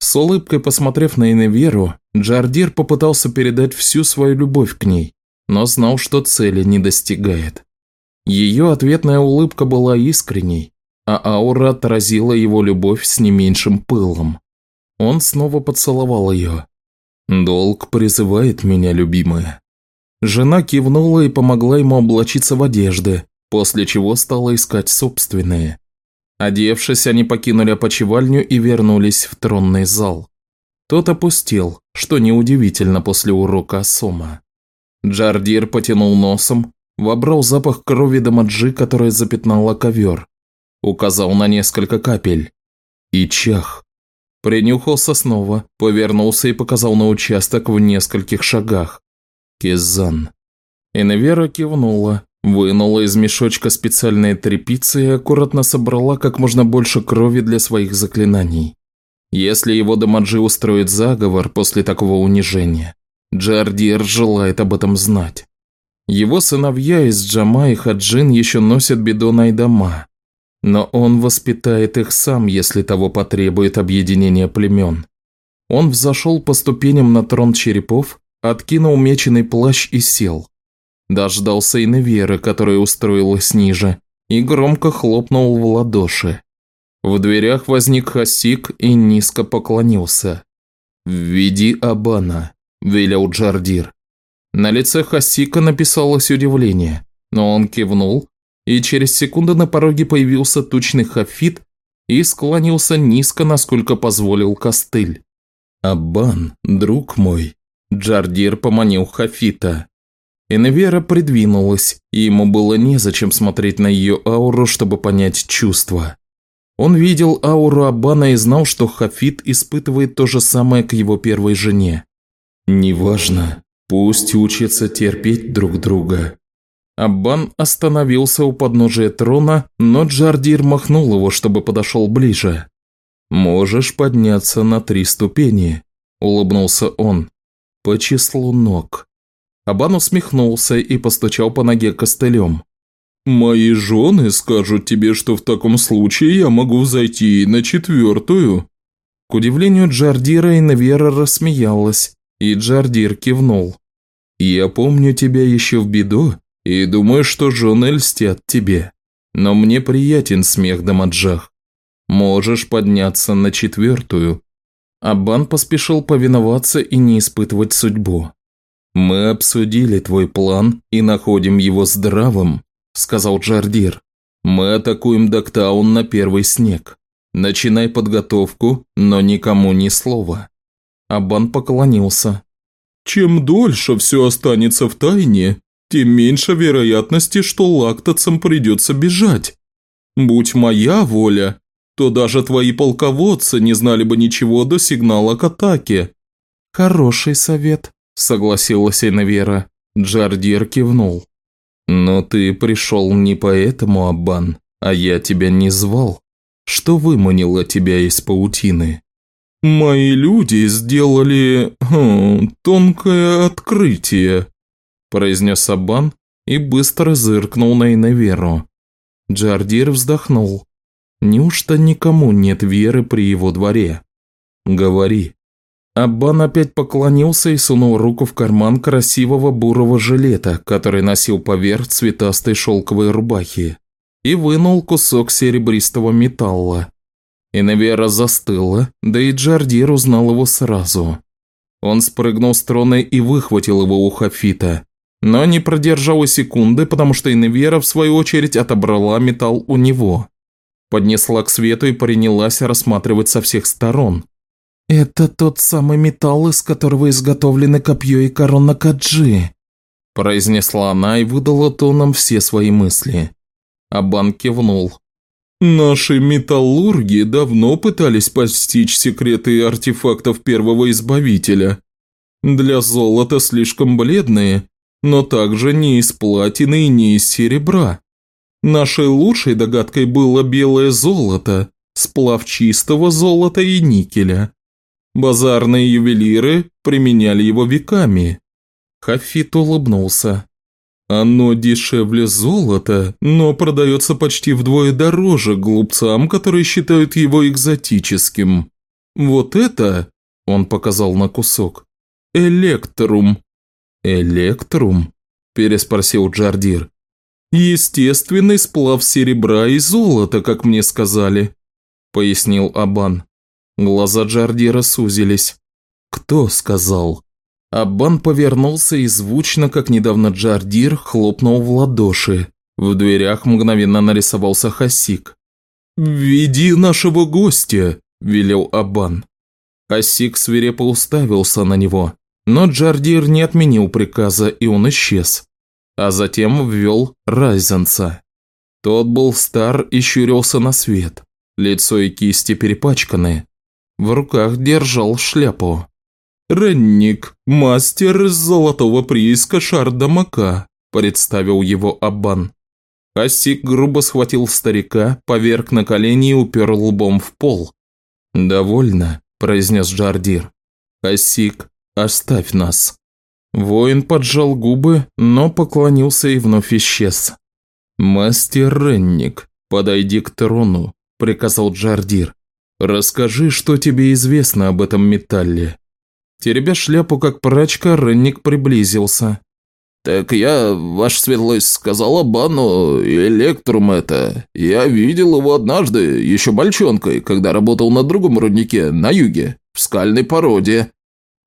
Speaker 1: С улыбкой посмотрев на Иневеру, Джардир попытался передать всю свою любовь к ней, но знал, что цели не достигает. Ее ответная улыбка была искренней, а аура отразила его любовь с не меньшим пылом. Он снова поцеловал ее. «Долг призывает меня, любимая». Жена кивнула и помогла ему облачиться в одежды, после чего стала искать собственные. Одевшись, они покинули опочивальню и вернулись в тронный зал. Тот опустел, что неудивительно после урока Сома. Джардир потянул носом, вобрал запах крови Дамаджи, которая запятнала ковер. Указал на несколько капель. И чах. Принюхался снова, повернулся и показал на участок в нескольких шагах. Кезан. Инвера кивнула, вынула из мешочка специальные тряпицы и аккуратно собрала как можно больше крови для своих заклинаний. Если его Дамаджи устроит заговор после такого унижения, Джардир желает об этом знать. Его сыновья из Джама и Хаджин еще носят бидона и дома, но он воспитает их сам, если того потребует объединение племен. Он взошел по ступеням на трон черепов, откинул меченый плащ и сел. Дождался Иневеры, которая устроилась ниже, и громко хлопнул в ладоши. В дверях возник Хасик и низко поклонился. «Введи Абана», – велел Джардир. На лице Хасика написалось удивление, но он кивнул, и через секунду на пороге появился тучный хафит и склонился низко, насколько позволил костыль. «Аббан, друг мой», – Джардир поманил хафита. Инвера придвинулась, и ему было незачем смотреть на ее ауру, чтобы понять чувства. Он видел ауру Аббана и знал, что Хафит испытывает то же самое к его первой жене. «Неважно, Пусть учатся терпеть друг друга. Аббан остановился у подножия трона, но Джардир махнул его, чтобы подошел ближе. «Можешь подняться на три ступени», – улыбнулся он, – «по числу ног». Аббан усмехнулся и постучал по ноге костылем. «Мои жены скажут тебе, что в таком случае я могу зайти на четвертую». К удивлению Джардира Инвера рассмеялась, и Джардир кивнул. «Я помню тебя еще в беду и думаю, что жены льстят тебе. Но мне приятен смех Дамаджах. Можешь подняться на четвертую». Аббан поспешил повиноваться и не испытывать судьбу. «Мы обсудили твой план и находим его здравым», – сказал Джардир. «Мы атакуем Доктаун на первый снег. Начинай подготовку, но никому ни слова». Абан поклонился. «Чем дольше все останется в тайне, тем меньше вероятности, что лактацам придется бежать. Будь моя воля, то даже твои полководцы не знали бы ничего до сигнала к атаке». «Хороший совет», – согласилась Эйнавера. Джардир кивнул. «Но ты пришел не поэтому, Аббан, а я тебя не звал. Что выманило тебя из паутины?» «Мои люди сделали... Хм, тонкое открытие», – произнес Абан и быстро зыркнул на Иневеру. Джардир вздохнул. Неужто никому нет веры при его дворе? Говори. Аббан опять поклонился и сунул руку в карман красивого бурого жилета, который носил поверх цветастой шелковой рубахи, и вынул кусок серебристого металла. Иневера застыла, да и Джардир узнал его сразу. Он спрыгнул с трона и выхватил его у Хафита, но не продержал и секунды, потому что Иневера, в свою очередь, отобрала металл у него. Поднесла к свету и принялась рассматривать со всех сторон. «Это тот самый металл, из которого изготовлены копье и корона Каджи», произнесла она и выдала тоном все свои мысли. Абан кивнул. Наши металлурги давно пытались постичь секреты артефактов первого избавителя. Для золота слишком бледные, но также не из платины и не из серебра. Нашей лучшей догадкой было белое золото, сплав чистого золота и никеля. Базарные ювелиры применяли его веками. Хафит улыбнулся. Оно дешевле золота, но продается почти вдвое дороже глупцам, которые считают его экзотическим. Вот это, он показал на кусок, электрум. Электрум? Переспросил Джардир. Естественный сплав серебра и золота, как мне сказали, пояснил Абан. Глаза Джардира сузились. Кто сказал? Аббан повернулся и звучно, как недавно Джардир, хлопнул в ладоши. В дверях мгновенно нарисовался Хасик. «Веди нашего гостя», – велел Аббан. Хасик свирепо уставился на него, но Джардир не отменил приказа, и он исчез. А затем ввел Райзенца. Тот был стар и щурился на свет, лицо и кисти перепачканы. В руках держал шляпу. «Ренник, мастер золотого прииска Шардамака», – представил его Аббан. Асик грубо схватил старика, поверг на колени и упер лбом в пол. «Довольно», – произнес Джардир. «Асик, оставь нас». Воин поджал губы, но поклонился и вновь исчез. «Мастер Ренник, подойди к трону», – приказал Джардир. «Расскажи, что тебе известно об этом металле». Теребя шляпу как прачка, Ренник приблизился.
Speaker 3: «Так я, ваша светлость, сказала Бану, Электрум это. Я видел его однажды, еще мальчонкой, когда работал на другом руднике, на юге, в скальной породе.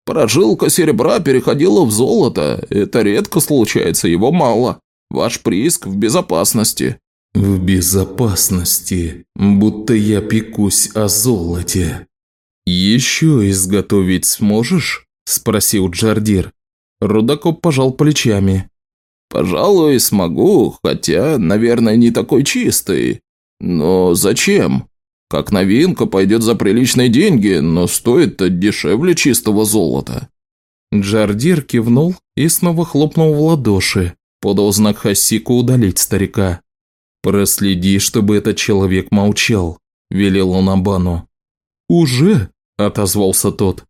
Speaker 3: Прожилка серебра переходила в золото. Это редко случается, его мало. Ваш прииск в безопасности».
Speaker 1: «В безопасности, будто я пекусь о золоте». «Еще изготовить сможешь?» – спросил Джардир. Рудакоп пожал плечами.
Speaker 3: «Пожалуй, смогу, хотя, наверное, не такой чистый. Но зачем? Как новинка пойдет за приличные деньги, но стоит-то дешевле чистого золота».
Speaker 1: Джардир кивнул и снова хлопнул в ладоши, подал знак Хасику удалить старика. «Проследи, чтобы этот человек молчал», – велел он Абану. «Уже?» – отозвался тот.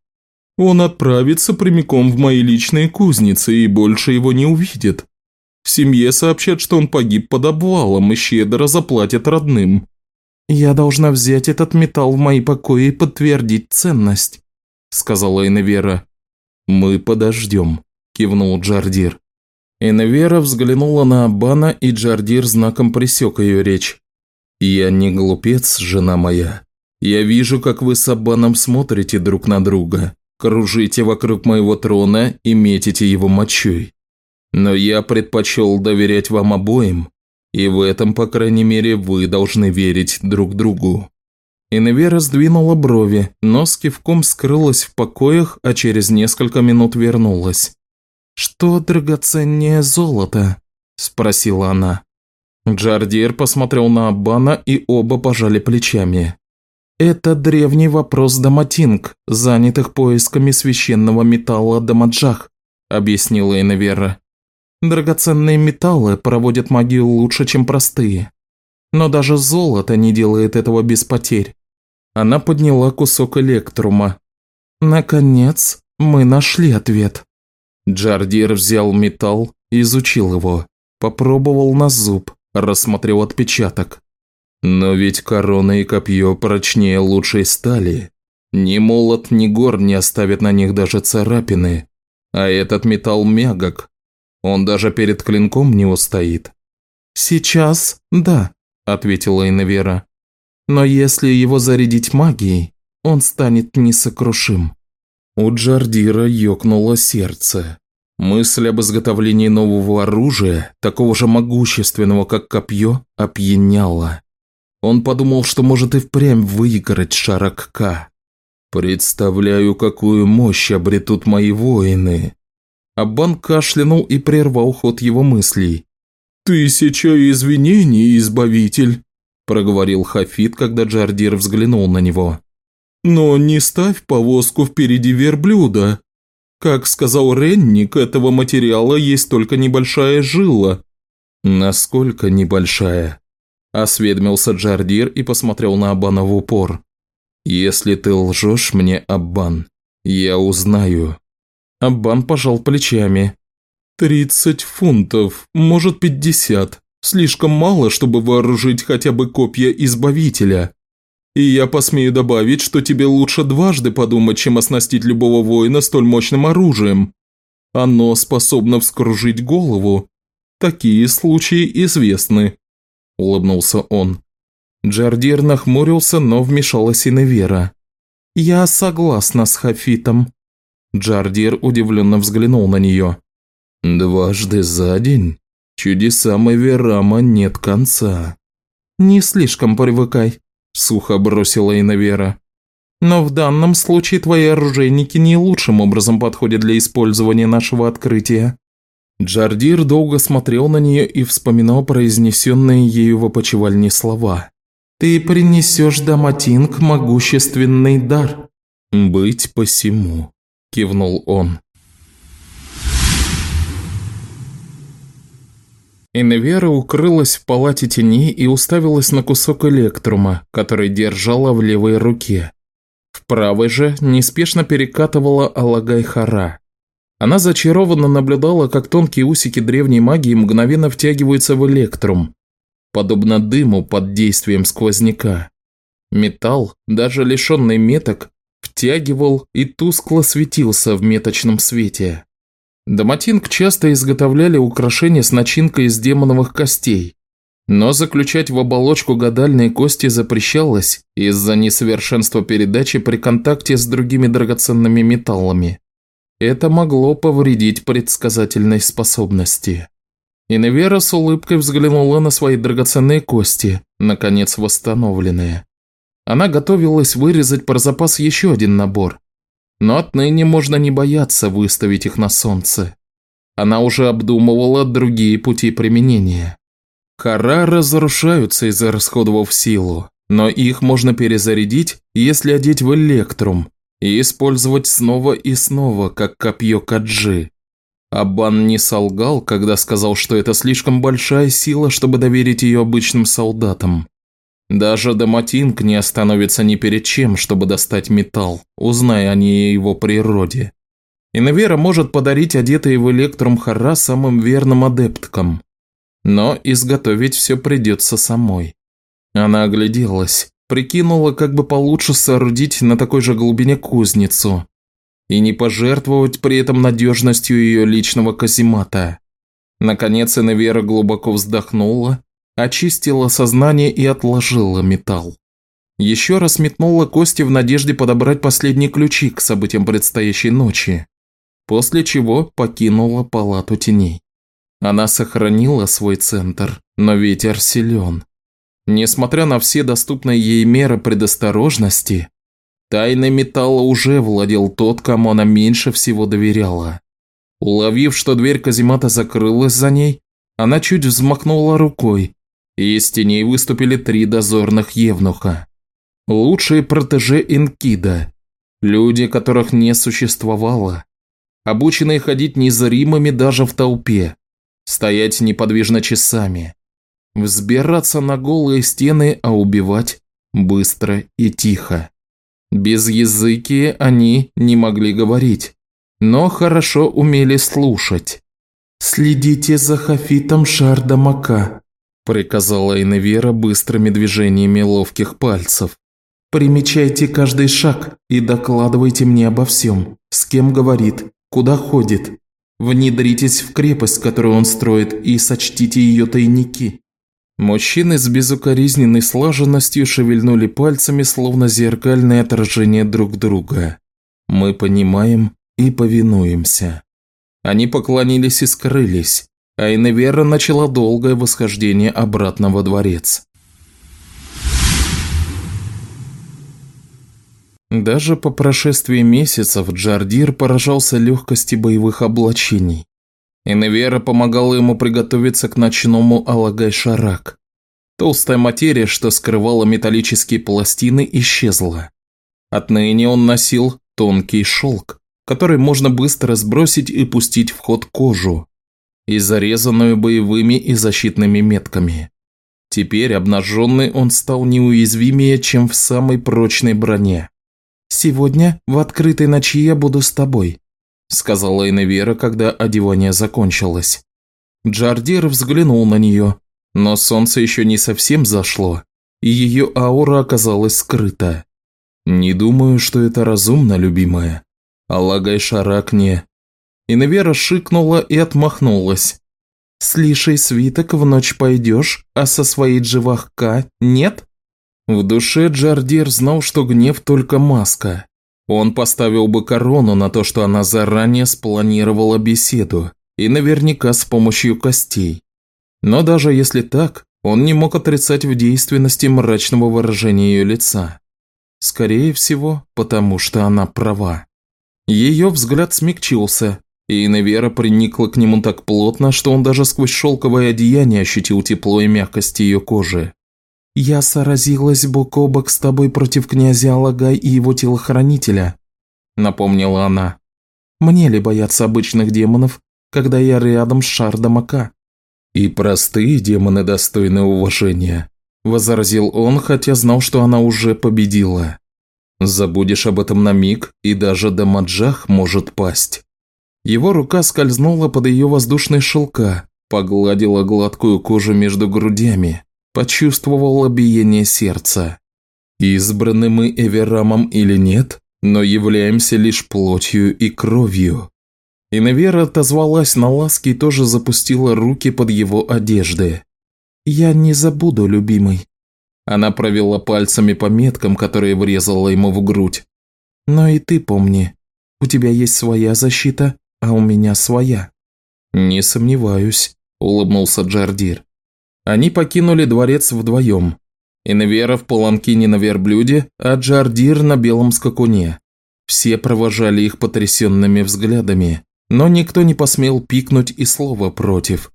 Speaker 1: Он отправится прямиком в мои личные кузницы и больше его не увидит. В семье сообщат, что он погиб под обвалом и щедро заплатят родным. «Я должна взять этот металл в мои покои и подтвердить ценность», – сказала Иневера. «Мы подождем», – кивнул Джардир. Иневера взглянула на Абана, и Джардир знаком пресек ее речь. «Я не глупец, жена моя. Я вижу, как вы с Абаном смотрите друг на друга кружите вокруг моего трона и метите его мочой. Но я предпочел доверять вам обоим, и в этом, по крайней мере, вы должны верить друг другу». Иневера сдвинула брови, но с кивком скрылась в покоях, а через несколько минут вернулась. «Что драгоценнее золота?» – спросила она. Джардир посмотрел на Аббана, и оба пожали плечами. «Это древний вопрос Даматинг, занятых поисками священного металла Дамаджах», объяснила Инавера. «Драгоценные металлы проводят магию лучше, чем простые. Но даже золото не делает этого без потерь». Она подняла кусок электрума. «Наконец, мы нашли ответ». Джардир взял металл, изучил его, попробовал на зуб, рассмотрел отпечаток. Но ведь корона и копье прочнее лучшей стали. Ни молот, ни гор не оставят на них даже царапины. А этот металл мягок. Он даже перед клинком не устоит. «Сейчас, да», – ответила Инавера. «Но если его зарядить магией, он станет несокрушим». У Джардира ёкнуло сердце. Мысль об изготовлении нового оружия, такого же могущественного, как копье, опьяняла. Он подумал, что может и впрямь выиграть Шаракка. «Представляю, какую мощь обретут мои воины!» Аббан кашлянул и прервал ход его мыслей. «Тысяча извинений, избавитель!» – проговорил Хафит, когда Джардир взглянул на него. «Но не ставь повозку впереди верблюда. Как сказал Ренник, этого материала есть только небольшая жила». «Насколько небольшая?» Осведомился Джардир и посмотрел на Аббана в упор. «Если ты лжешь мне, Аббан, я узнаю». Аббан пожал плечами. «Тридцать фунтов, может пятьдесят. Слишком мало, чтобы вооружить хотя бы копья Избавителя. И я посмею добавить, что тебе лучше дважды подумать, чем оснастить любого воина столь мощным оружием. Оно способно вскружить голову. Такие случаи известны улыбнулся он. Джардир нахмурился, но вмешалась Иневера. «Я согласна с Хафитом». Джардир удивленно взглянул на нее. «Дважды за день? Чудесам Эверама нет конца». «Не слишком привыкай», – сухо бросила Иневера. «Но в данном случае твои оружейники не лучшим образом подходят для использования нашего открытия». Джардир долго смотрел на нее и вспоминал произнесенные ею в опочивальне слова. «Ты принесешь Даматинг могущественный дар». «Быть посему», – кивнул он. Иневера укрылась в палате теней и уставилась на кусок электрума, который держала в левой руке. В правой же неспешно перекатывала Алагай-Хара. Она зачарованно наблюдала, как тонкие усики древней магии мгновенно втягиваются в электрум, подобно дыму под действием сквозняка. Металл, даже лишенный меток, втягивал и тускло светился в меточном свете. Доматинг часто изготовляли украшения с начинкой из демоновых костей, но заключать в оболочку гадальные кости запрещалось из-за несовершенства передачи при контакте с другими драгоценными металлами. Это могло повредить предсказательной способности. Иневера с улыбкой взглянула на свои драгоценные кости, наконец восстановленные. Она готовилась вырезать про запас еще один набор, но отныне можно не бояться выставить их на солнце. Она уже обдумывала другие пути применения. Кора разрушаются из-за расходов силу, но их можно перезарядить, если одеть в электрум, и использовать снова и снова, как копье Каджи. Абан не солгал, когда сказал, что это слишком большая сила, чтобы доверить ее обычным солдатам. Даже Даматинг не остановится ни перед чем, чтобы достать металл, узная о его природе. Инвера может подарить одетые в Электрум Хара самым верным адепткам. Но изготовить все придется самой. Она огляделась, прикинула, как бы получше соорудить на такой же глубине кузницу и не пожертвовать при этом надежностью ее личного каземата. Наконец Инвера глубоко вздохнула очистила сознание и отложила металл. Еще раз метнула кости в надежде подобрать последние ключи к событиям предстоящей ночи, после чего покинула палату теней. Она сохранила свой центр, но ветер силен. Несмотря на все доступные ей меры предосторожности, тайной металла уже владел тот, кому она меньше всего доверяла. Уловив, что дверь каземата закрылась за ней, она чуть взмахнула рукой, и из теней выступили три дозорных евнуха. Лучшие протеже Инкида, люди, которых не существовало, обученные ходить незримыми даже в толпе, стоять неподвижно часами, взбираться на голые стены, а убивать быстро и тихо. Без языки они не могли говорить, но хорошо умели слушать. «Следите за Хафитом Шардамака», приказала Иневера быстрыми движениями ловких пальцев. «Примечайте каждый шаг и докладывайте мне обо всем, с кем говорит, куда ходит. Внедритесь в крепость, которую он строит, и сочтите ее тайники». Мужчины с безукоризненной слаженностью шевельнули пальцами, словно зеркальное отражение друг друга. Мы понимаем и повинуемся. Они поклонились и скрылись, а Иневера начала долгое восхождение обратно во дворец. Даже по прошествии месяцев Джардир поражался легкости боевых облачений. Иневера помогала ему приготовиться к ночному Алагай-Шарак. Толстая материя, что скрывала металлические пластины, исчезла. Отныне он носил тонкий шелк, который можно быстро сбросить и пустить в ход кожу, и зарезанную боевыми и защитными метками. Теперь обнаженный он стал неуязвимее, чем в самой прочной броне. «Сегодня в открытой ночи я буду с тобой», – сказала Иневера, когда одевание закончилось. Джардир взглянул на нее, но солнце еще не совсем зашло, и ее аура оказалась скрыта. «Не думаю, что это разумно, любимая. Алагай Шарак не Инвера шикнула и отмахнулась. «С лишей свиток в ночь пойдешь, а со своей дживахка нет?» В душе Джардир знал, что гнев только маска. Он поставил бы корону на то, что она заранее спланировала беседу, и наверняка с помощью костей. Но даже если так, он не мог отрицать в действенности мрачного выражения ее лица. Скорее всего, потому что она права. Ее взгляд смягчился, и Иневера приникла к нему так плотно, что он даже сквозь шелковое одеяние ощутил тепло и мягкость ее кожи. «Я сразилась бок о бок с тобой против князя Алагай и его телохранителя», – напомнила она. «Мне ли бояться обычных демонов, когда я рядом с Шардамака?» «И простые демоны достойны уважения», – возразил он, хотя знал, что она уже победила. «Забудешь об этом на миг, и даже Дамаджах может пасть». Его рука скользнула под ее воздушной шелка, погладила гладкую кожу между грудями, почувствовала биение сердца. Избраны мы Эверамом или нет, но являемся лишь плотью и кровью. Иневера отозвалась на ласки и тоже запустила руки под его одежды. «Я не забуду, любимый». Она провела пальцами по меткам, которые врезала ему в грудь. «Но и ты помни, у тебя есть своя защита, а у меня своя». «Не сомневаюсь», – улыбнулся Джардир. Они покинули дворец вдвоем. Инвера в паланкине на верблюде, а Джардир на белом скакуне. Все провожали их потрясенными взглядами, но никто не посмел пикнуть и слова против.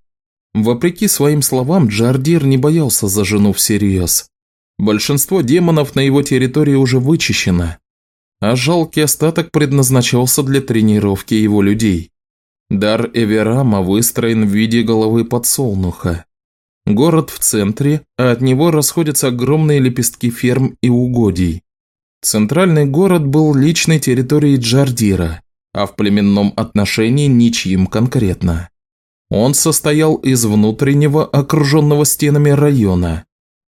Speaker 1: Вопреки своим словам, Джардир не боялся за жену всерьез. Большинство демонов на его территории уже вычищено, а жалкий остаток предназначался для тренировки его людей. Дар Эверама выстроен в виде головы подсолнуха. Город в центре, а от него расходятся огромные лепестки ферм и угодий. Центральный город был личной территорией Джардира, а в племенном отношении ничьим конкретно. Он состоял из внутреннего, окруженного стенами района,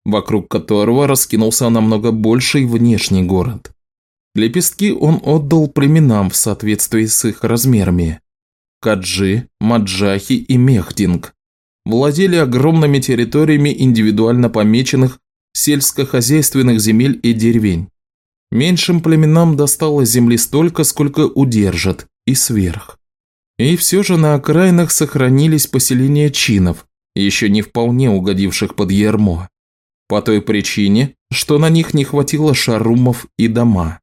Speaker 1: вокруг которого раскинулся намного больший внешний город. Лепестки он отдал племенам в соответствии с их размерами. Каджи, Маджахи и Мехдинг владели огромными территориями индивидуально помеченных сельскохозяйственных земель и деревень. Меньшим племенам досталось земли столько, сколько удержат, и сверх. И все же на окраинах сохранились поселения чинов, еще не вполне угодивших под ярмо. По той причине, что на них не хватило шарумов и дома.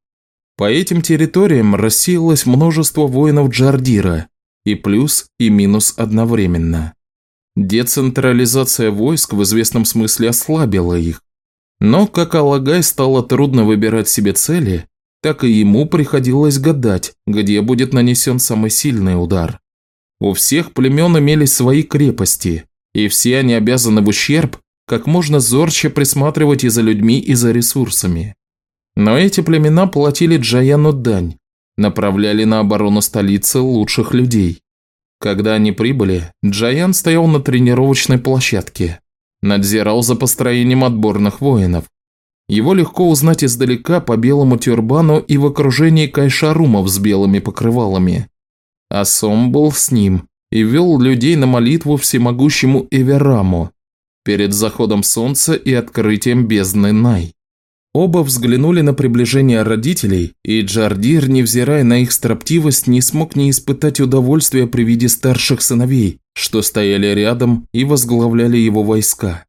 Speaker 1: По этим территориям рассеялось множество воинов Джардира, и плюс, и минус одновременно. Децентрализация войск в известном смысле ослабила их. Но как Алагай стало трудно выбирать себе цели, так и ему приходилось гадать, где будет нанесен самый сильный удар. У всех племен имелись свои крепости, и все они обязаны в ущерб как можно зорче присматривать и за людьми, и за ресурсами. Но эти племена платили Джаяну дань, направляли на оборону столицы лучших людей. Когда они прибыли, Джаян стоял на тренировочной площадке, надзирал за построением отборных воинов. Его легко узнать издалека по белому тюрбану и в окружении кайшарумов с белыми покрывалами. Асом был с ним и вел людей на молитву всемогущему Эвераму перед заходом солнца и открытием бездны Най. Оба взглянули на приближение родителей, и Джардир, невзирая на их строптивость, не смог не испытать удовольствия при виде старших сыновей, что стояли рядом и возглавляли его войска.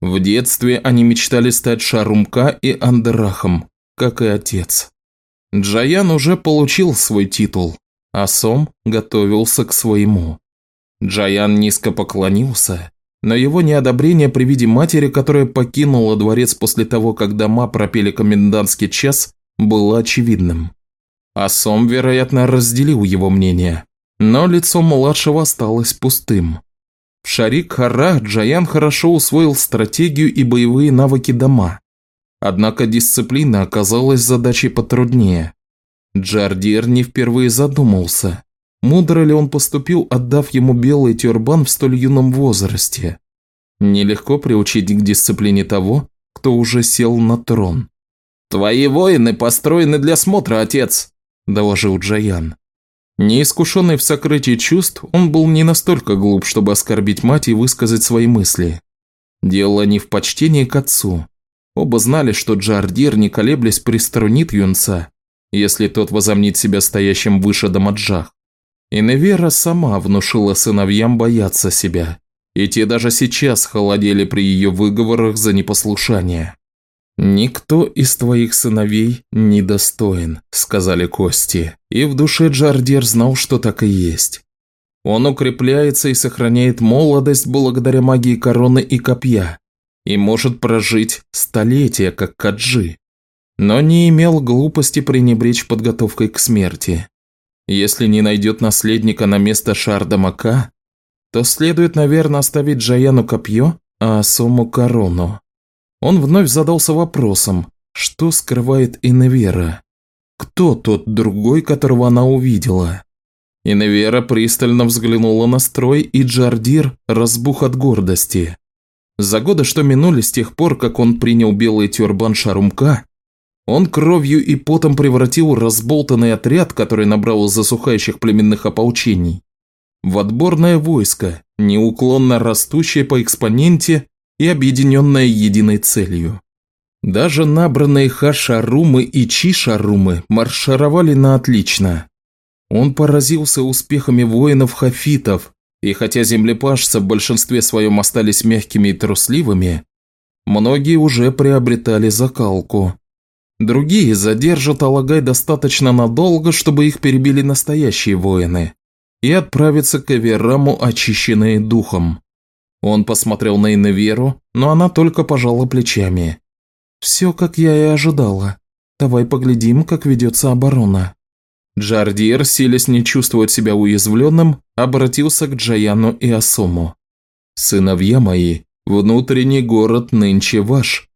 Speaker 1: В детстве они мечтали стать Шарумка и Андерахом, как и отец. Джаян уже получил свой титул, а Сом готовился к своему. Джаян низко поклонился но его неодобрение при виде матери, которая покинула дворец после того, как дома пропели комендантский час, было очевидным. Асом, вероятно, разделил его мнение, но лицо младшего осталось пустым. В Шарик-Хара Джаян хорошо усвоил стратегию и боевые навыки дома. Однако дисциплина оказалась задачей потруднее. Джардир не впервые задумался, Мудро ли он поступил, отдав ему белый тюрбан в столь юном возрасте? Нелегко приучить к дисциплине того, кто уже сел на трон. «Твои воины построены для смотра, отец», – доложил Джаян. Неискушенный в сокрытии чувств, он был не настолько глуп, чтобы оскорбить мать и высказать свои мысли. Дело не в почтении к отцу. Оба знали, что Джардир, не колеблясь, приструнит юнца, если тот возомнит себя стоящим выше Дамаджах. И Невера сама внушила сыновьям бояться себя, и те даже сейчас холодели при ее выговорах за непослушание. «Никто из твоих сыновей не достоин», – сказали Кости, и в душе Джардир знал, что так и есть. Он укрепляется и сохраняет молодость благодаря магии короны и копья, и может прожить столетия, как Каджи, но не имел глупости пренебречь подготовкой к смерти. Если не найдет наследника на место Шардамака, то следует, наверное, оставить Джаяну копье, а Асому корону. Он вновь задался вопросом, что скрывает Иневера? Кто тот другой, которого она увидела? Иневера пристально взглянула на строй, и Джардир разбух от гордости. За годы, что минули с тех пор, как он принял белый тюрбан Шарумка, Он кровью и потом превратил разболтанный отряд, который набрал из засухающих племенных ополчений, в отборное войско, неуклонно растущее по экспоненте и объединенное единой целью. Даже набранные хашарумы и чишарумы маршировали на отлично. Он поразился успехами воинов-хафитов, и хотя землепашцы в большинстве своем остались мягкими и трусливыми, многие уже приобретали закалку. Другие задержат Алагай достаточно надолго, чтобы их перебили настоящие воины, и отправиться к Эвераму, очищенные духом. Он посмотрел на Иневеру, но она только пожала плечами. «Все, как я и ожидала. Давай поглядим, как ведется оборона». Джардир, силясь не чувствовать себя уязвленным, обратился к Джаяну и Асому. «Сыновья мои, внутренний город нынче ваш.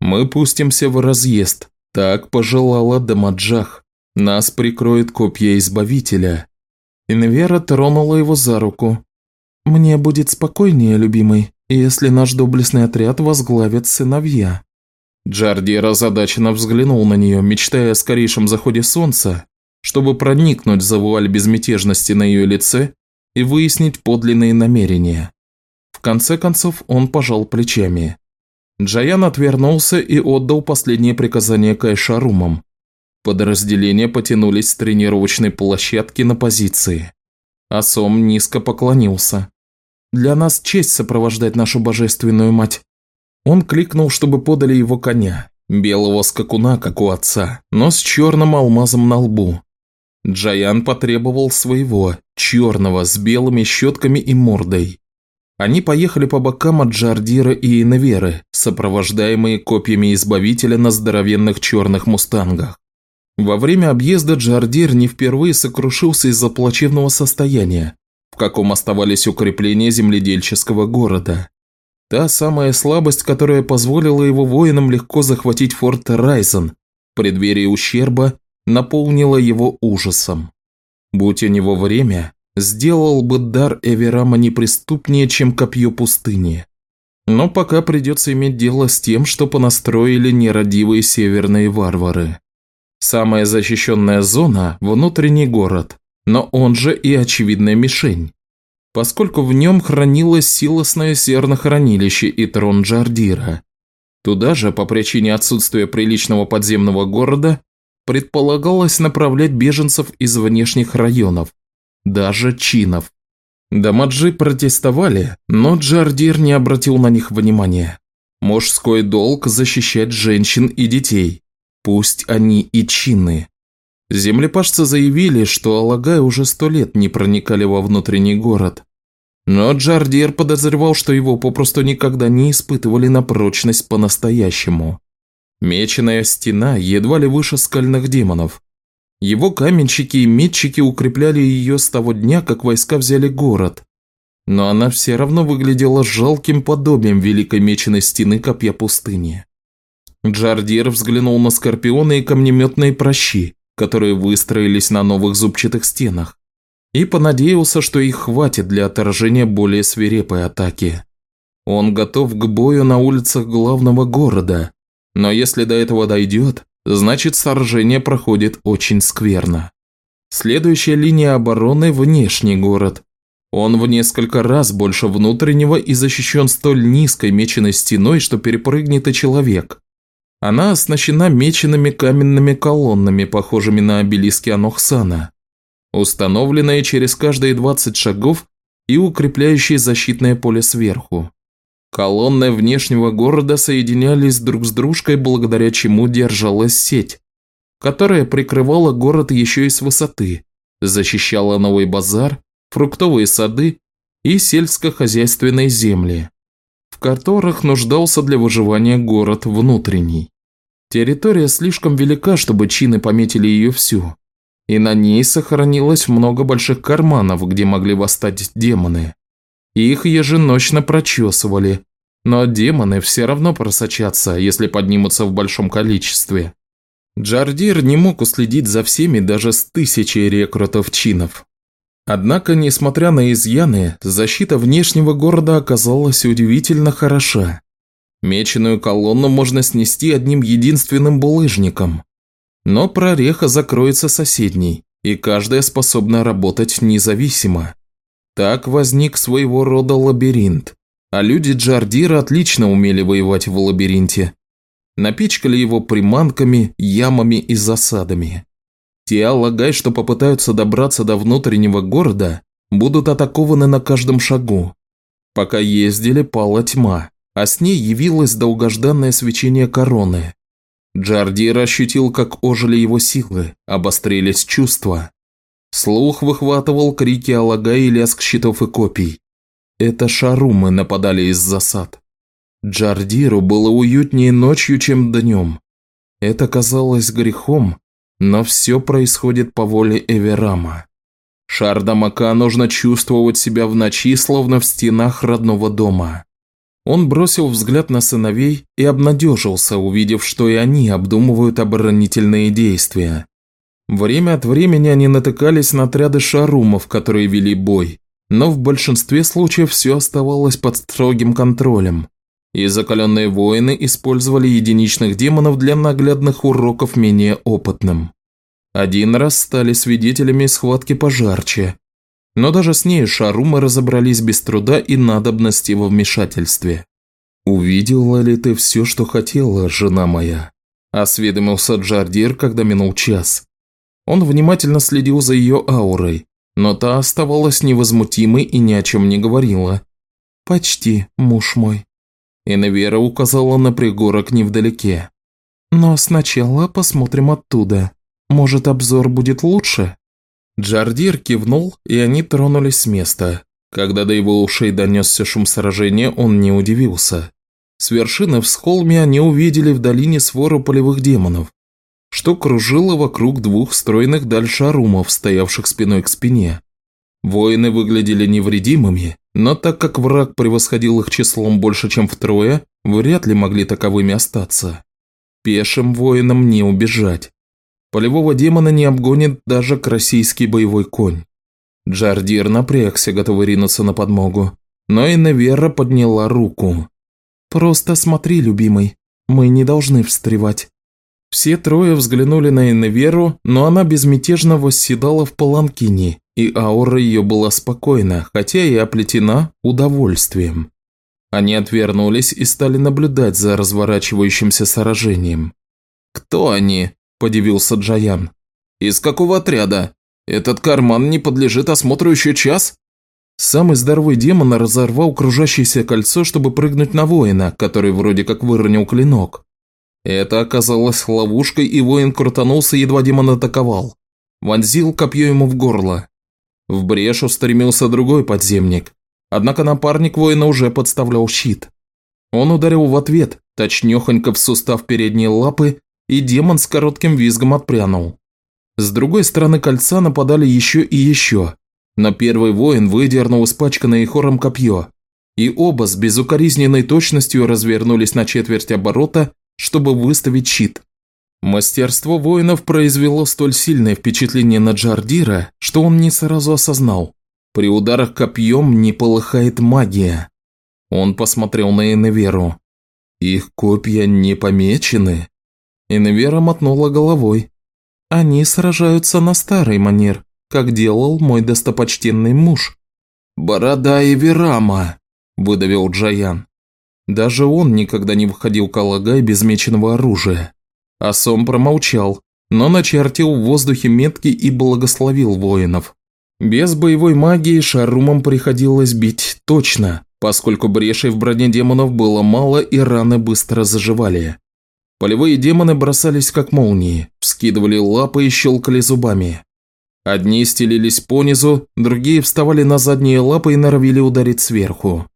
Speaker 1: Мы пустимся в разъезд, так пожелала Дамаджах. Нас прикроет копья Избавителя». Инвера тронула его за руку. «Мне будет спокойнее, любимый, если наш доблестный отряд возглавят сыновья». Джарди озадаченно взглянул на нее, мечтая о скорейшем заходе солнца, чтобы проникнуть за вуаль безмятежности на ее лице и выяснить подлинные намерения. В конце концов он пожал плечами. Джаян отвернулся и отдал последнее приказание Кайшарумам. Подразделения потянулись с тренировочной площадки на позиции. Асом низко поклонился. «Для нас честь сопровождать нашу божественную мать. Он кликнул, чтобы подали его коня, белого скакуна, как у отца, но с черным алмазом на лбу. Джаян потребовал своего, черного, с белыми щетками и мордой. Они поехали по бокам от Джардира и Инверы, сопровождаемые копьями Избавителя на здоровенных черных мустангах. Во время объезда Джардир не впервые сокрушился из-за плачевного состояния, в каком оставались укрепления земледельческого города. Та самая слабость, которая позволила его воинам легко захватить форт Райзен в преддверии ущерба, наполнила его ужасом. Будь у него время, сделал бы дар Эверама неприступнее, чем копье пустыни. Но пока придется иметь дело с тем, что понастроили нерадивые северные варвары. Самая защищенная зона – внутренний город, но он же и очевидная мишень поскольку в нем хранилось силосное сернохранилище и трон Джардира. Туда же, по причине отсутствия приличного подземного города, предполагалось направлять беженцев из внешних районов, даже чинов. Дамаджи протестовали, но Джардир не обратил на них внимания. Мужской долг защищать женщин и детей, пусть они и чины. Землепашцы заявили, что Алагай уже сто лет не проникали во внутренний город, но Джардир подозревал, что его попросту никогда не испытывали на прочность по-настоящему. Меченая стена едва ли выше скальных демонов. Его каменщики и метчики укрепляли ее с того дня, как войска взяли город. Но она все равно выглядела жалким подобием великой меченой стены копья пустыни. Джардир взглянул на скорпионы и камнеметные прощи, которые выстроились на новых зубчатых стенах и понадеялся, что их хватит для отражения более свирепой атаки. Он готов к бою на улицах главного города, но если до этого дойдет, значит сражение проходит очень скверно. Следующая линия обороны – внешний город. Он в несколько раз больше внутреннего и защищен столь низкой меченой стеной, что перепрыгнет и человек. Она оснащена меченными каменными колоннами, похожими на обелиски Анохсана установленные через каждые 20 шагов и укрепляющие защитное поле сверху. Колонны внешнего города соединялись друг с дружкой, благодаря чему держалась сеть, которая прикрывала город еще и с высоты, защищала новый базар, фруктовые сады и сельскохозяйственные земли, в которых нуждался для выживания город внутренний. Территория слишком велика, чтобы чины пометили ее всю, и на ней сохранилось много больших карманов, где могли восстать демоны. Их еженочно прочесывали, но демоны все равно просочатся, если поднимутся в большом количестве. Джардир не мог уследить за всеми даже с тысячей рекрутов чинов. Однако, несмотря на изъяны, защита внешнего города оказалась удивительно хороша. Меченую колонну можно снести одним единственным булыжником. Но прореха закроется соседней, и каждая способна работать независимо. Так возник своего рода лабиринт, а люди Джардира отлично умели воевать в лабиринте. Напичкали его приманками, ямами и засадами. Те Аллагай, что попытаются добраться до внутреннего города, будут атакованы на каждом шагу. Пока ездили, пала тьма, а с ней явилось долгожданное свечение короны. Джардир ощутил, как ожили его силы, обострились чувства. Слух выхватывал крики Алага и лязг щитов и копий. Это шарумы нападали из засад. Джардиру было уютнее ночью, чем днем. Это казалось грехом, но все происходит по воле Эверама. Шардамака нужно чувствовать себя в ночи, словно в стенах родного дома. Он бросил взгляд на сыновей и обнадежился, увидев, что и они обдумывают оборонительные действия. Время от времени они натыкались на отряды шарумов, которые вели бой, но в большинстве случаев все оставалось под строгим контролем, и закаленные воины использовали единичных демонов для наглядных уроков менее опытным. Один раз стали свидетелями схватки пожарче, но даже с ней шарумы разобрались без труда и надобности во вмешательстве. «Увидела ли ты все, что хотела, жена моя?» – осведомился Джардир, когда минул час. Он внимательно следил за ее аурой, но та оставалась невозмутимой и ни о чем не говорила. «Почти, муж мой». Иневера указала на пригорок невдалеке. «Но сначала посмотрим оттуда. Может, обзор будет лучше?» Джардир кивнул, и они тронулись с места. Когда до его ушей донесся шум сражения, он не удивился. С вершины в схолме они увидели в долине свору полевых демонов, что кружило вокруг двух стройных дальшарумов, стоявших спиной к спине. Воины выглядели невредимыми, но так как враг превосходил их числом больше, чем втрое, вряд ли могли таковыми остаться. Пешим воинам не убежать. Полевого демона не обгонит даже красийский боевой конь. Джардир напрягся, готовый ринуться на подмогу, но и Невера подняла руку. «Просто смотри, любимый, мы не должны встревать». Все трое взглянули на Иневеру, но она безмятежно восседала в паланкине, и аура ее была спокойна, хотя и оплетена удовольствием. Они отвернулись и стали наблюдать за разворачивающимся сражением. «Кто они?» – подивился Джаян. «Из какого отряда? Этот карман не подлежит осмотру еще час?» Самый здоровый демон разорвал кружащееся кольцо, чтобы прыгнуть на воина, который вроде как выронил клинок. Это оказалось ловушкой, и воин крутанулся, едва демон атаковал. Вонзил копье ему в горло. В брешь устремился другой подземник. Однако напарник воина уже подставлял щит. Он ударил в ответ, точнёхонько в сустав передней лапы, и демон с коротким визгом отпрянул. С другой стороны кольца нападали еще и еще, но первый воин выдернул испачканное хором копье, и оба с безукоризненной точностью развернулись на четверть оборота чтобы выставить щит. Мастерство воинов произвело столь сильное впечатление на Джардира, что он не сразу осознал. При ударах копьем не полыхает магия. Он посмотрел на Эневеру. Их копья не помечены. Эневера мотнула головой. Они сражаются на старый манер, как делал мой достопочтенный муж. «Борода и Верама», – выдавил Джаян. Даже он никогда не выходил к Алагай без меченого оружия. А Сом промолчал, но начертил в воздухе метки и благословил воинов. Без боевой магии шарумам приходилось бить точно, поскольку брешей в броне демонов было мало и раны быстро заживали. Полевые демоны бросались как молнии, вскидывали лапы и щелкали зубами. Одни стелились понизу, другие вставали на задние лапы и норовили ударить сверху.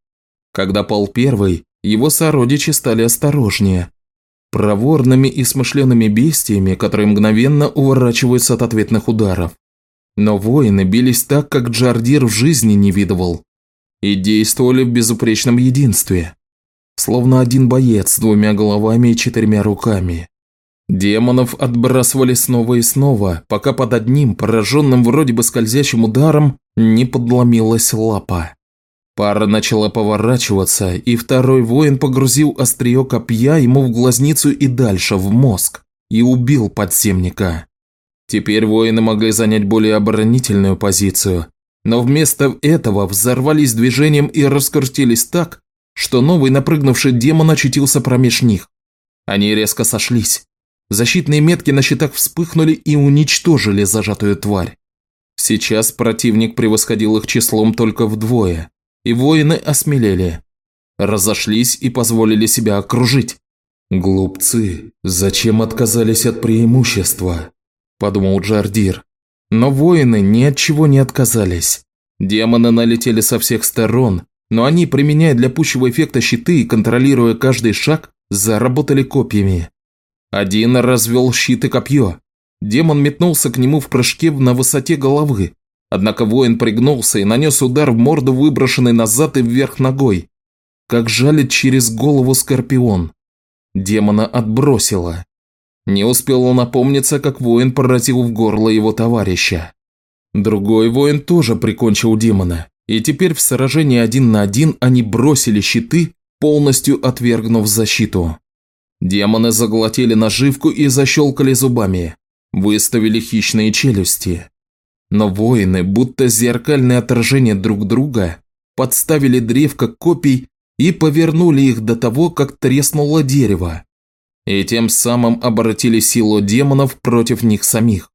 Speaker 1: Когда пал первый, его сородичи стали осторожнее. Проворными и смышленными бестиями, которые мгновенно уворачиваются от ответных ударов. Но воины бились так, как Джардир в жизни не видывал. И действовали в безупречном единстве. Словно один боец с двумя головами и четырьмя руками. Демонов отбрасывали снова и снова, пока под одним, пораженным вроде бы скользящим ударом, не подломилась лапа. Пара начала поворачиваться, и второй воин погрузил острие копья ему в глазницу и дальше, в мозг, и убил подземника. Теперь воины могли занять более оборонительную позицию, но вместо этого взорвались движением и раскрутились так, что новый напрыгнувший демон очутился промеж них. Они резко сошлись. Защитные метки на щитах вспыхнули и уничтожили зажатую тварь. Сейчас противник превосходил их числом только вдвое, и воины осмелели. Разошлись и позволили себя окружить. «Глупцы, зачем отказались от преимущества?» – подумал Джардир. Но воины ни от чего не отказались. Демоны налетели со всех сторон, но они, применяя для пущего эффекта щиты и контролируя каждый шаг, заработали копьями. Один развел щит и копье. Демон метнулся к нему в прыжке на высоте головы, Однако воин пригнулся и нанес удар в морду, выброшенный назад и вверх ногой, как жалит через голову скорпион. Демона отбросило. Не успел он напомниться, как воин поразил в горло его товарища. Другой воин тоже прикончил демона, и теперь в сражении один на один они бросили щиты, полностью отвергнув защиту. Демоны заглотили наживку и защелкали зубами, выставили хищные челюсти. Но воины, будто зеркальное отражение друг друга, подставили древко копий и повернули их до того, как треснуло дерево. И тем самым обратили силу демонов против них самих.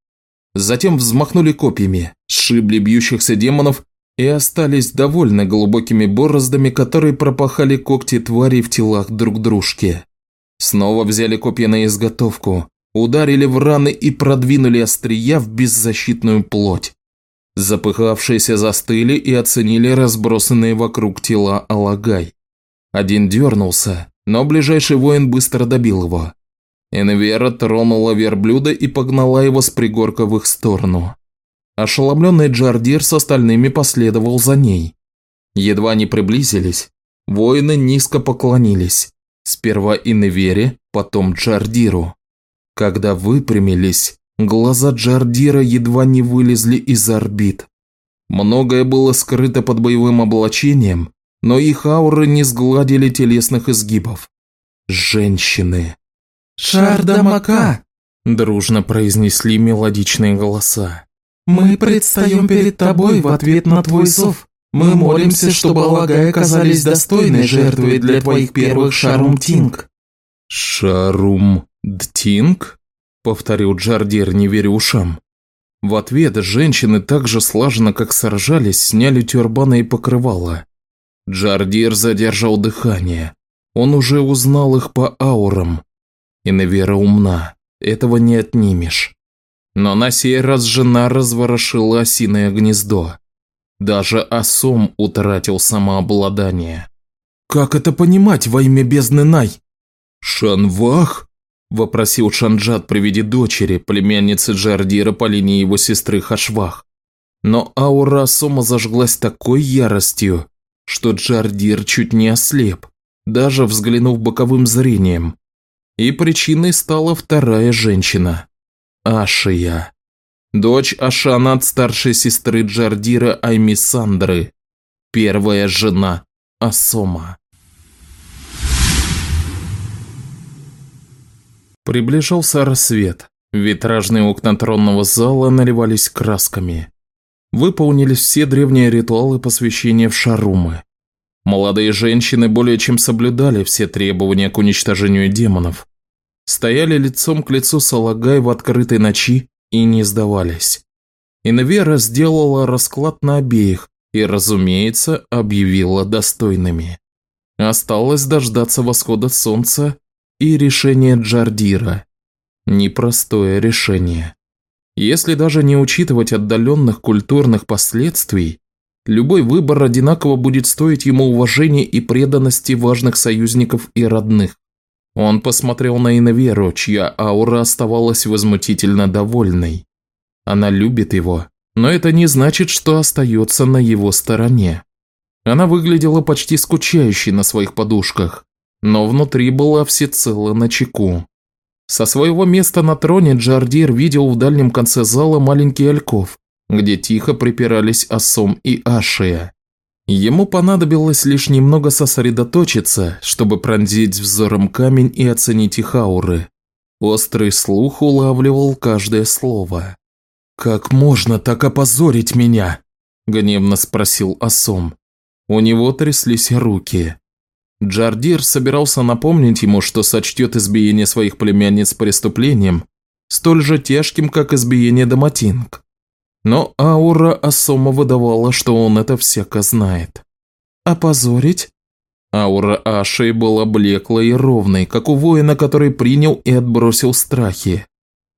Speaker 1: Затем взмахнули копьями, сшибли бьющихся демонов и остались довольны глубокими бороздами, которые пропахали когти тварей в телах друг дружки. Снова взяли копья на изготовку, ударили в раны и продвинули острия в беззащитную плоть. Запыхавшиеся застыли и оценили разбросанные вокруг тела Алагай. Один дернулся, но ближайший воин быстро добил его. Энвера тронула верблюда и погнала его с пригорка в их сторону. Ошеломленный Джардир с остальными последовал за ней. Едва не приблизились, воины низко поклонились. Сперва Иневере, потом Джардиру. Когда выпрямились, глаза Джардира едва не вылезли из орбит. Многое было скрыто под боевым облачением, но их ауры не сгладили телесных изгибов. Женщины.
Speaker 4: «Шардамака!»
Speaker 1: – дружно произнесли мелодичные голоса.
Speaker 4: «Мы предстаем перед тобой в ответ на твой зов. Мы молимся, чтобы Алагай оказались достойной жертвой для твоих первых Шарум-Тинг».
Speaker 1: «Шарум-Дтинг?» – повторил Джардир, не веря ушам. В ответ женщины так же слаженно, как сражались, сняли тюрбаны и покрывала. Джардир задержал дыхание. Он уже узнал их по аурам. И Невера умна, этого не отнимешь. Но на сей раз жена разворошила осиное гнездо. Даже осом утратил самообладание. «Как это понимать во имя бездны Най?» «Шанвах?» – вопросил Шанджат при виде дочери, племянницы Джардира по линии его сестры Хашвах. Но аура Асома зажглась такой яростью, что Джардир чуть не ослеп, даже взглянув боковым зрением. И причиной стала вторая женщина – Ашия. Дочь Ашана старшей сестры Джардира Аймисандры, первая жена Асома. Приближался рассвет. Витражные окна тронного зала наливались красками. Выполнились все древние ритуалы посвящения в шарумы. Молодые женщины более чем соблюдали все требования к уничтожению демонов. Стояли лицом к лицу с Алагай в открытой ночи и не сдавались. Инвера сделала расклад на обеих и, разумеется, объявила достойными. Осталось дождаться восхода солнца и решения Джардира. Непростое решение. Если даже не учитывать отдаленных культурных последствий, любой выбор одинаково будет стоить ему уважения и преданности важных союзников и родных. Он посмотрел на Инверу, чья аура оставалась возмутительно довольной. Она любит его, но это не значит, что остается на его стороне. Она выглядела почти скучающей на своих подушках, но внутри была всецело на чеку. Со своего места на троне Джардир видел в дальнем конце зала маленький альков, где тихо припирались Асом и Ашия. Ему понадобилось лишь немного сосредоточиться, чтобы пронзить взором камень и оценить их ауры. Острый слух улавливал каждое слово. «Как можно так опозорить меня?» – гневно спросил Асом. У него тряслись руки. Джардир собирался напомнить ему, что сочтет избиение своих племянниц преступлением, столь же тяжким, как избиение Доматинг. Но аура Асома выдавала, что он это всяко знает. «Опозорить?» Аура Аши была блеклой и ровной, как у воина, который принял и отбросил страхи.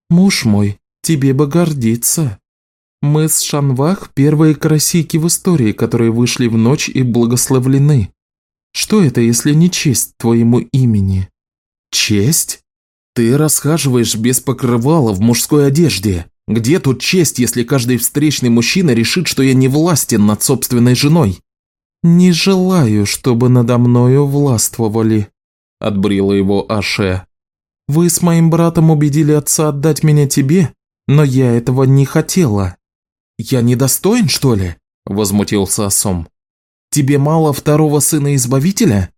Speaker 1: «Муж мой, тебе бы гордиться. Мы с Шанвах – первые красики в истории, которые вышли в ночь и благословлены. Что это, если не честь твоему имени?» «Честь? Ты расхаживаешь без покрывала в мужской одежде. Где тут честь, если каждый встречный мужчина решит, что я не властен над собственной женой?» «Не желаю, чтобы надо мною властвовали», – отбрила его Аше. «Вы с моим братом убедили отца отдать меня тебе, но я этого не хотела». «Я недостоин, что ли?» – возмутился Асом. «Тебе мало второго сына Избавителя?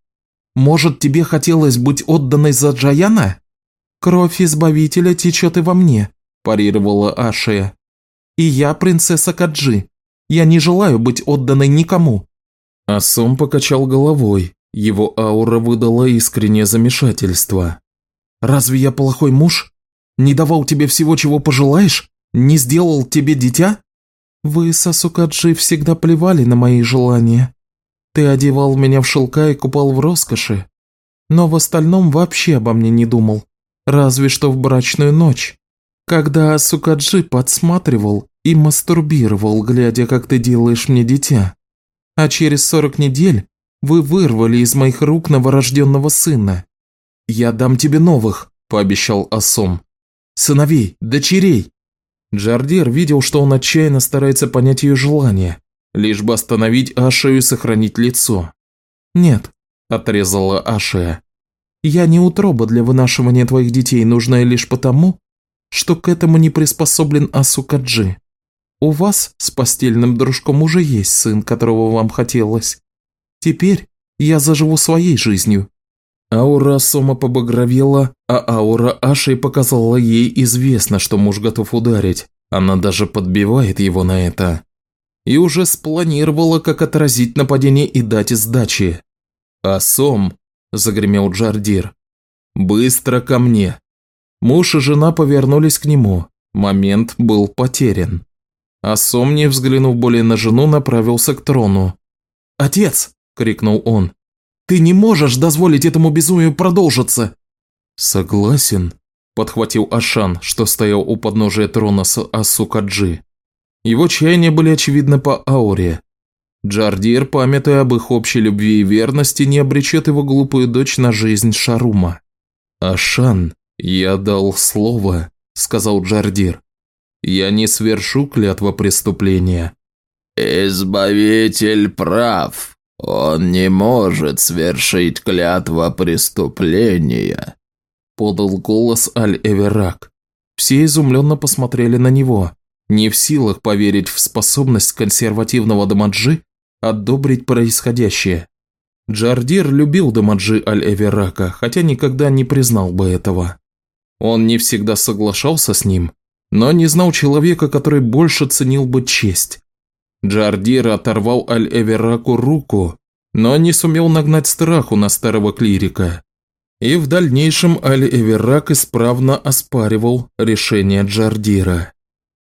Speaker 1: Может, тебе хотелось быть отданной за Джаяна?» «Кровь Избавителя течет и во мне», – парировала Ашия. «И я принцесса Каджи. Я не желаю быть отданной никому». Асом покачал головой, его аура выдала искреннее замешательство. «Разве я плохой муж? Не давал тебе всего, чего пожелаешь? Не сделал тебе дитя?» «Вы, Сасукаджи, всегда плевали на мои желания. Ты одевал меня в шелка и купал в роскоши, но в остальном вообще обо мне не думал, разве что в брачную ночь, когда Сукаджи подсматривал и мастурбировал, глядя, как ты делаешь мне дитя а через сорок недель вы вырвали из моих рук новорожденного сына. Я дам тебе новых, пообещал Асом. Сыновей, дочерей. Джардир видел, что он отчаянно старается понять ее желание, лишь бы остановить Ашу и сохранить лицо. «Нет», – отрезала Ашия. «Я не утроба для вынашивания твоих детей, нужная лишь потому, что к этому не приспособлен Асукаджи. У вас с постельным дружком уже есть сын, которого вам хотелось. Теперь я заживу своей жизнью». Аура Сома побагровела, а аура Ашей показала ей известно, что муж готов ударить. Она даже подбивает его на это. И уже спланировала, как отразить нападение и дать сдачи. «А Сом», – загремел Джардир, – «быстро ко мне». Муж и жена повернулись к нему. Момент был потерян. А Сомни, взглянув более на жену, направился к трону. «Отец!» – крикнул он. «Ты не можешь дозволить этому безумию продолжиться!» «Согласен», – подхватил Ашан, что стоял у подножия трона с Асукаджи. Его чаяния были очевидны по ауре. Джардир, памятуя об их общей любви и верности, не обречет его глупую дочь на жизнь Шарума. «Ашан, я дал слово», – сказал Джардир. Я не свершу клятва преступления».
Speaker 3: «Избавитель прав. Он не может свершить клятва преступления», – подал голос Аль-Эверак.
Speaker 1: Все изумленно посмотрели на него, не в силах поверить в способность консервативного Дамаджи одобрить происходящее. Джардир любил Дамаджи Аль-Эверака, хотя никогда не признал бы этого. Он не всегда соглашался с ним, но не знал человека, который больше ценил бы честь. Джардир оторвал Аль-Эвераку руку, но не сумел нагнать страху на старого клирика. И в дальнейшем Аль-Эверак исправно оспаривал решение Джардира.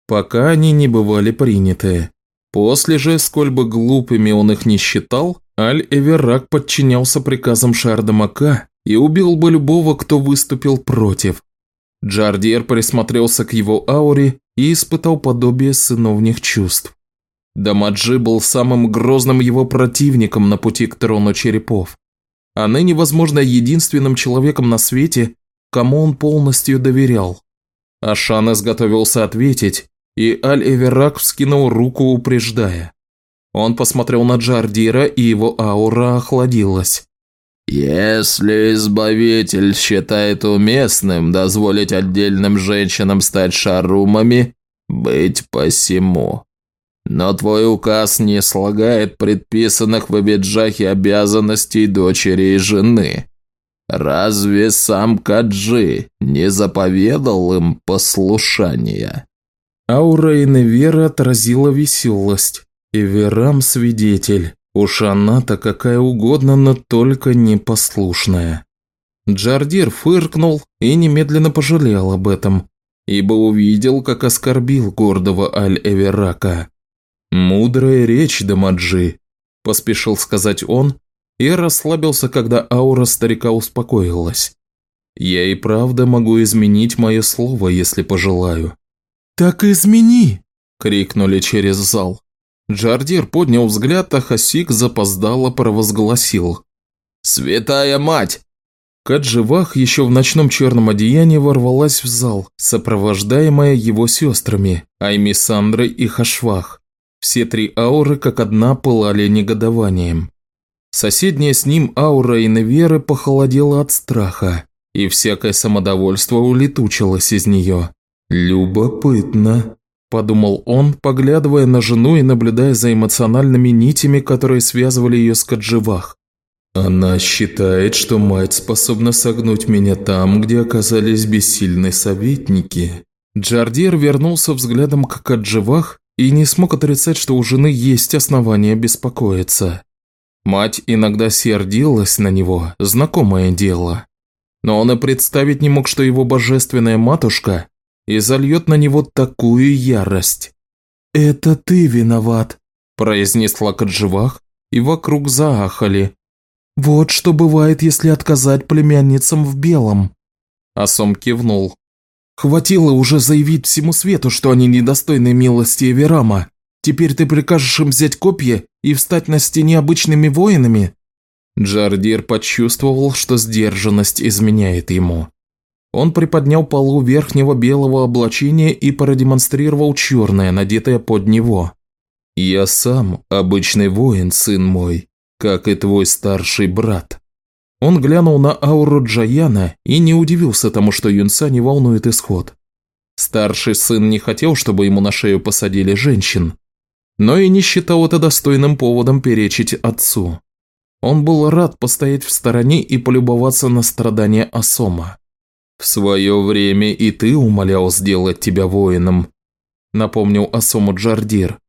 Speaker 1: Пока они не бывали приняты. После же, сколь бы глупыми он их не считал, Аль-Эверак подчинялся приказам Шардамака и убил бы любого, кто выступил против. Джардиер присмотрелся к его ауре и испытал подобие сыновних чувств. Дамаджи был самым грозным его противником на пути к трону черепов, а ныне, возможно, единственным человеком на свете, кому он полностью доверял. Ашан изготовился ответить, и Аль-Эверак вскинул руку, упреждая. Он посмотрел на Джардира, и его аура охладилась.
Speaker 3: Если Избавитель считает уместным дозволить отдельным женщинам стать шарумами, быть посему. но твой указ не слагает предписанных в Абиджахе обязанностей дочери и жены. Разве сам Каджи не заповедал им послушание?»
Speaker 1: Аура Иневера отразила веселость. И Верам свидетель. Уж она-то какая угодно, но только непослушная. Джардир фыркнул и немедленно пожалел об этом, ибо увидел, как оскорбил гордого Аль-Эверака. «Мудрая речь, Дамаджи», – поспешил сказать он, и расслабился, когда аура старика успокоилась. «Я и правда могу изменить мое слово, если пожелаю».
Speaker 4: «Так измени!»
Speaker 1: – крикнули через зал. Джардир поднял взгляд, а Хасик запоздало провозгласил.
Speaker 3: «Святая мать!»
Speaker 1: Кадживах еще в ночном черном одеянии ворвалась в зал, сопровождаемая его сестрами, Айми Сандрой и Хашвах. Все три ауры как одна пылали негодованием. Соседняя с ним аура Иневеры похолодела от страха, и всякое самодовольство улетучилось из нее. «Любопытно», – подумал он, поглядывая на жену и наблюдая за эмоциональными нитями, которые связывали ее с Кадживах. Она считает, что мать способна согнуть меня там, где оказались бессильны советники. Джардир вернулся взглядом к Кадживах и не смог отрицать, что у жены есть основания беспокоиться. Мать иногда сердилась на него, знакомое дело. Но он и представить не мог, что его божественная матушка изольет на него такую ярость.
Speaker 4: «Это ты виноват», –
Speaker 1: произнесла Кадживах, и вокруг заахали,
Speaker 4: «Вот что бывает, если отказать племянницам в белом».
Speaker 1: Асом кивнул.
Speaker 4: «Хватило уже заявить всему свету, что они недостойны милости Эверама. Теперь ты прикажешь им взять копья и встать на стене обычными воинами?»
Speaker 1: Джардир почувствовал, что сдержанность изменяет ему. Он приподнял полу верхнего белого облачения и продемонстрировал черное, надетое под него. «Я сам обычный воин, сын мой как и твой старший брат». Он глянул на ауру Джаяна и не удивился тому, что Юнца не волнует исход. Старший сын не хотел, чтобы ему на шею посадили женщин, но и не считал это достойным поводом перечить отцу. Он был рад постоять в стороне и полюбоваться на страдания Асома. «В свое время и ты умолял сделать тебя воином», напомнил Асому Джардир.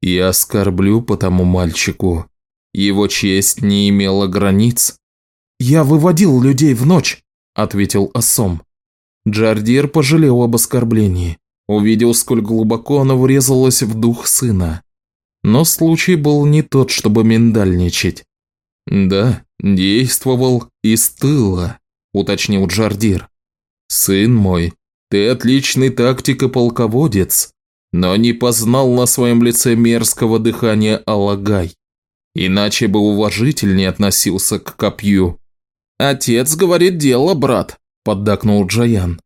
Speaker 1: «Я оскорблю по тому мальчику, его честь не имела границ.
Speaker 4: «Я выводил людей в ночь», – ответил Асом.
Speaker 1: Джардир пожалел об оскорблении. Увидел, сколь глубоко оно врезалось в дух сына. Но случай был не тот, чтобы миндальничать. «Да, действовал из тыла», – уточнил Джардир. «Сын мой, ты отличный тактик и полководец, но не познал на своем лице мерзкого дыхания Алагай. Иначе бы уважительнее относился к копью. «Отец говорит дело, брат», – поддакнул Джаян.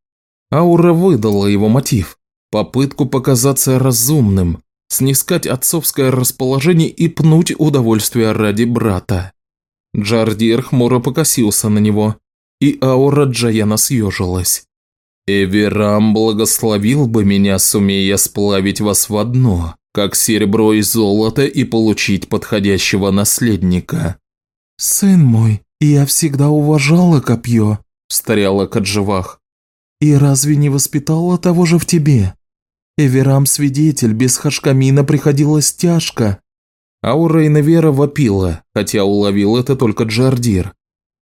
Speaker 1: Аура выдала его мотив. Попытку показаться разумным, снискать отцовское расположение и пнуть удовольствие ради брата. Джардир хмуро покосился на него, и аура Джаяна съежилась. «Эверам благословил бы меня, сумея сплавить вас в одно, как серебро и золото и получить подходящего наследника.
Speaker 4: «Сын мой, я всегда уважала копье», – встряла Кадживах. «И разве не воспитала того же в тебе? Эверам свидетель, без Хашкамина приходилось тяжко».
Speaker 1: Аура Иневера вопила, хотя уловил это только Джардир.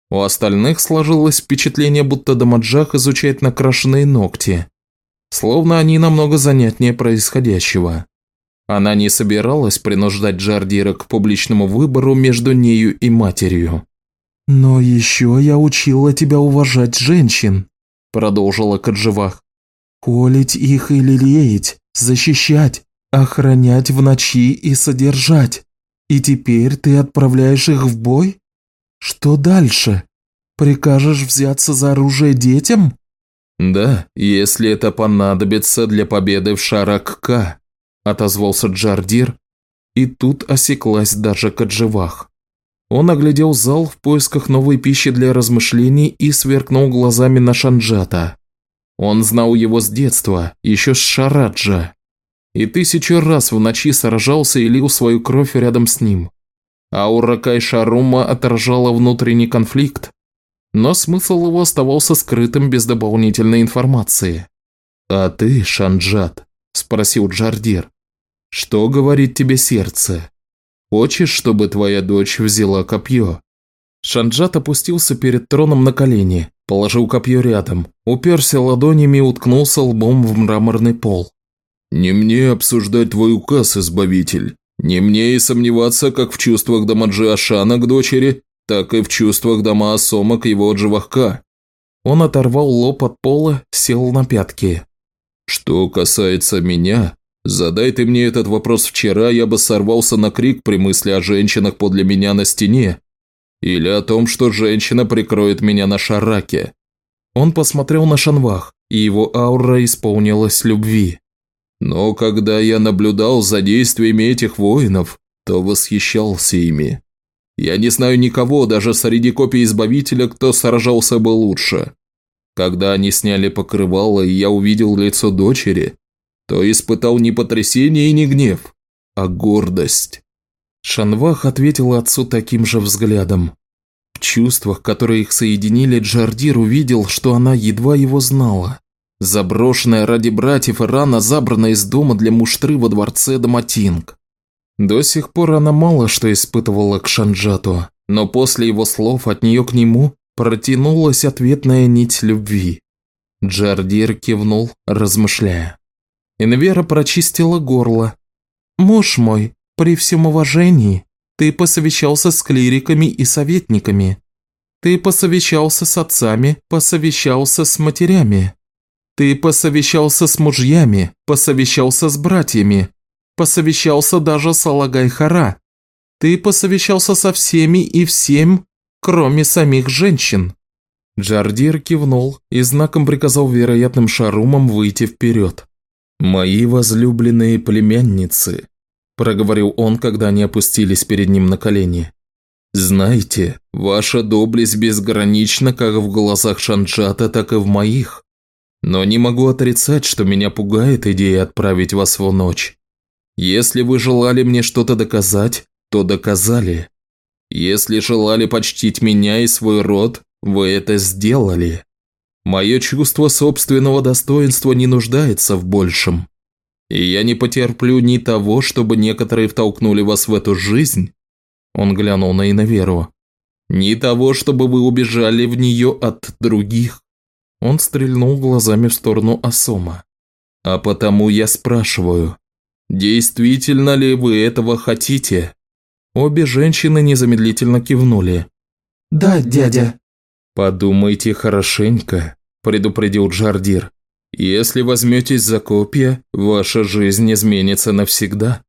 Speaker 1: У остальных сложилось впечатление, будто Дамаджах изучает накрашенные ногти. Словно они намного занятнее происходящего. Она не собиралась принуждать Джардира к публичному выбору между нею и матерью.
Speaker 4: «Но еще я учила тебя уважать женщин», – продолжила Кадживах. «Колить их и лелеять, защищать, охранять в ночи и содержать. И теперь ты отправляешь их в бой? Что дальше? Прикажешь взяться за оружие детям?»
Speaker 1: «Да, если это понадобится для победы в Шарак-Ка», отозвался Джардир, и тут осеклась даже Кадживах. Он оглядел зал в поисках новой пищи для размышлений и сверкнул глазами на Шанджата. Он знал его с детства, еще с Шараджа. и тысячу раз в ночи сражался и лил свою кровь рядом с ним. Аура Кайшарума отражала внутренний конфликт, но смысл его оставался скрытым без дополнительной информации. «А ты, Шанджат?» – спросил Джардир. «Что говорит тебе сердце? Хочешь, чтобы твоя дочь взяла копье?» Шанджат опустился перед троном на колени, положил копье рядом, уперся ладонями и уткнулся лбом в мраморный пол.
Speaker 2: «Не мне обсуждать твой указ, Избавитель. Не мне и сомневаться как в чувствах Дамаджи Ашана к дочери, так и в чувствах Дама Асома к его Джавахка».
Speaker 1: Он оторвал лоб от пола, сел на пятки.
Speaker 2: «Что касается меня, задай ты мне этот вопрос вчера, я бы сорвался на крик при мысли о женщинах подле меня на стене, или о том, что женщина прикроет меня на шараке».
Speaker 1: Он посмотрел на Шанвах, и его аура исполнилась любви.
Speaker 2: Но когда я наблюдал за действиями этих воинов, то восхищался ими. Я не знаю никого, даже среди копий Избавителя, кто сражался бы лучше. Когда они сняли покрывало, и я увидел лицо дочери, то испытал не потрясение и не гнев, а гордость.
Speaker 1: Шанвах ответил отцу таким же взглядом. В чувствах, которые их соединили, Джардир увидел, что она едва его знала. Заброшенная ради братьев и рано забранная из дома для муштры во дворце Даматинг. До сих пор она мало что испытывала к Шанджату, но после его слов от нее к нему протянулась ответная нить любви. Джардир кивнул, размышляя. Инвера прочистила горло. «Муж мой, при всем уважении, ты посовещался с клириками и советниками. Ты посовещался с отцами, посовещался с матерями. Ты посовещался с мужьями, посовещался с братьями, посовещался даже с Алагай-Хара. Ты посовещался со всеми и всем, кроме самих женщин». Джардир кивнул и знаком приказал вероятным шарумам выйти вперед. «Мои возлюбленные племянницы», – проговорил он, когда они опустились перед ним на колени. «Знаете, ваша доблесть безгранична как в глазах Шанджата, так и в моих. Но не могу отрицать, что меня пугает идея отправить вас в ночь. Если вы желали мне что-то доказать, то доказали. Если желали почтить меня и свой род, вы это сделали. Мое чувство собственного достоинства не нуждается в большем. И я не потерплю ни того, чтобы некоторые втолкнули вас в эту жизнь, он глянул на Иноверу, ни того, чтобы вы убежали в нее от других. Он стрельнул глазами в сторону Асома. «А потому я спрашиваю, действительно ли вы этого хотите?» Обе женщины незамедлительно кивнули.
Speaker 4: «Да, дядя».
Speaker 1: «Подумайте хорошенько», – предупредил Джардир. «Если возьметесь за копья, ваша жизнь изменится навсегда.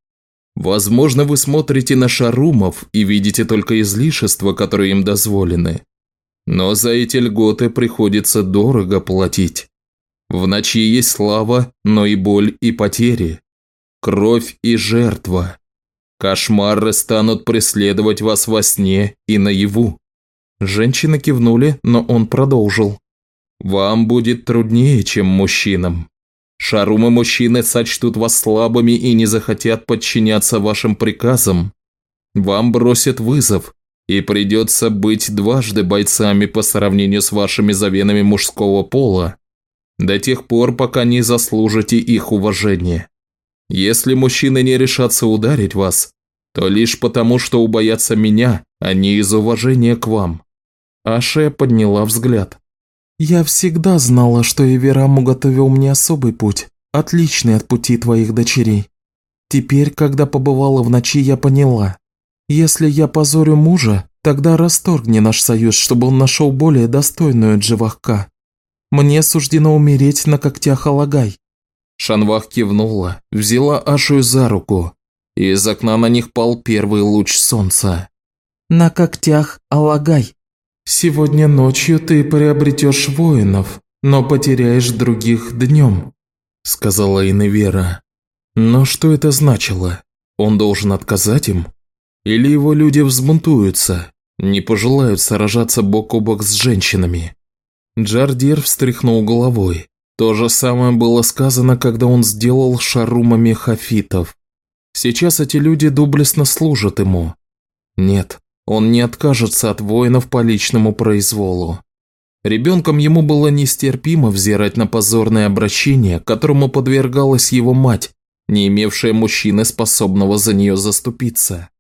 Speaker 1: Возможно, вы смотрите на шарумов и видите только излишества, которые им дозволены. Но за эти льготы приходится дорого платить. В ночи есть слава, но и боль и потери. Кровь и жертва. Кошмары станут преследовать вас во сне и наяву. Женщины кивнули, но он продолжил. Вам будет труднее, чем мужчинам. Шарумы мужчины сочтут вас слабыми и не захотят подчиняться вашим приказам. Вам бросят вызов, и придется быть дважды бойцами по сравнению с вашими завенами мужского пола, до тех пор, пока не заслужите их уважения. Если мужчины не решатся ударить вас, то лишь потому, что убоятся меня, а не из уважения к вам». Аша подняла взгляд.
Speaker 4: «Я всегда знала, что Эверам уготовил мне особый путь, отличный от пути твоих дочерей. Теперь, когда побывала в ночи, я поняла. Если я позорю мужа, тогда расторгни наш союз, чтобы он нашел более достойную Дживахка. Мне суждено умереть на когтях Алагай».
Speaker 1: Шанвах кивнула, взяла Ашу за руку, и из окна на них пал первый луч солнца.
Speaker 4: «На когтях Алагай. Сегодня ночью ты приобретешь воинов, но потеряешь других днем»,
Speaker 1: сказала Иневера. Но что это значило? Он должен отказать им? Или его люди взбунтуются, не пожелают сражаться бок о бок с женщинами? Джардир встряхнул головой. То же самое было сказано, когда он сделал шарумами хафитов. Сейчас эти люди доблестно служат ему. Нет, он не откажется от воинов по личному произволу. Ребенком ему было нестерпимо взирать на позорное обращение, которому подвергалась его мать, не имевшая мужчины, способного за нее заступиться.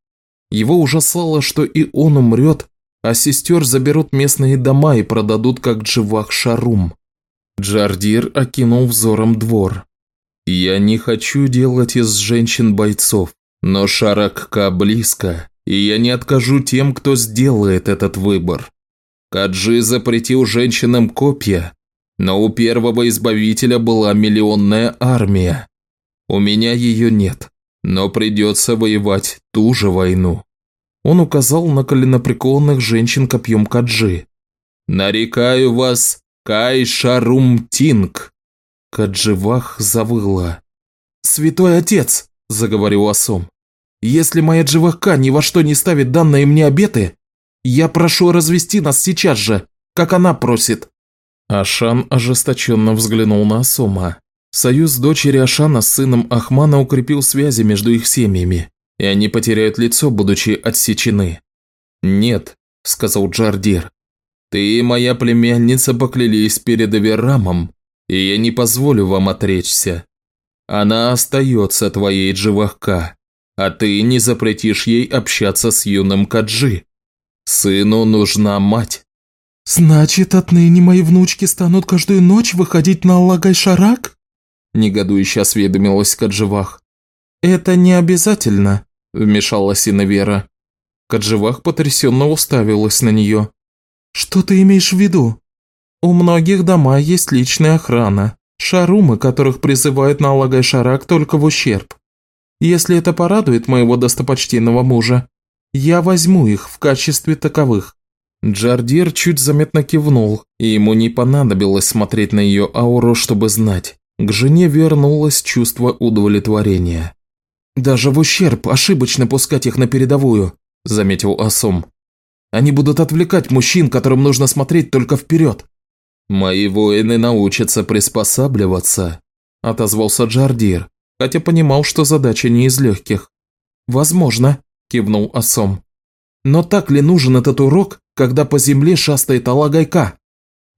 Speaker 1: Его ужасало, что и он умрет, а сестер заберут местные дома и продадут как дживах шарум. Джардир окинул взором двор. «Я не хочу делать из женщин бойцов, но Шаракка близко, и я не откажу тем, кто сделает этот выбор. Каджи запретил женщинам копья, но у первого избавителя была миллионная армия. У меня ее нет, но придется воевать ту же войну. Он указал на коленопреклонных женщин копьем Каджи. «Нарекаю вас Кай Шарумтинг!» Кадживах завыла. «Святой отец!» – заговорил Асом. «Если моя Дживаха ни во что не ставит данные мне обеты, я прошу развести нас сейчас же, как она просит». Ашан ожесточенно взглянул на Асома. Союз дочери Ашана с сыном Ахмана укрепил связи между их семьями, и они потеряют лицо, будучи отсечены. «Нет», – сказал Джардир, – «ты и моя племянница поклялись перед Аверамом, и я не позволю вам отречься. Она остается твоей Дживахка, а ты не запретишь ей общаться с юным Каджи. Сыну нужна мать».
Speaker 4: «Значит, отныне мои внучки станут каждую ночь выходить на Аллагай-Шарак?» Негодующе осведомилась Кадживах. «Это не обязательно», – вмешалась Инавера. Кадживах потрясенно уставилась на нее. «Что ты имеешь в виду?» «У многих дома есть личная охрана, шарумы, которых призывают на Алагай-Шарак только в ущерб. Если это порадует моего достопочтенного мужа, я возьму их в качестве таковых». Джардир чуть заметно кивнул, и ему не понадобилось смотреть на ее ауру, чтобы знать. К жене вернулось чувство удовлетворения. «Даже в ущерб ошибочно пускать их на передовую», – заметил Асом. «Они будут отвлекать мужчин, которым нужно смотреть только вперед».
Speaker 1: «Мои воины научатся приспосабливаться», – отозвался Джардир, хотя понимал, что задача не из легких.
Speaker 4: «Возможно», – кивнул Асом. «Но так ли нужен этот урок, когда по земле шастает Алагайка?»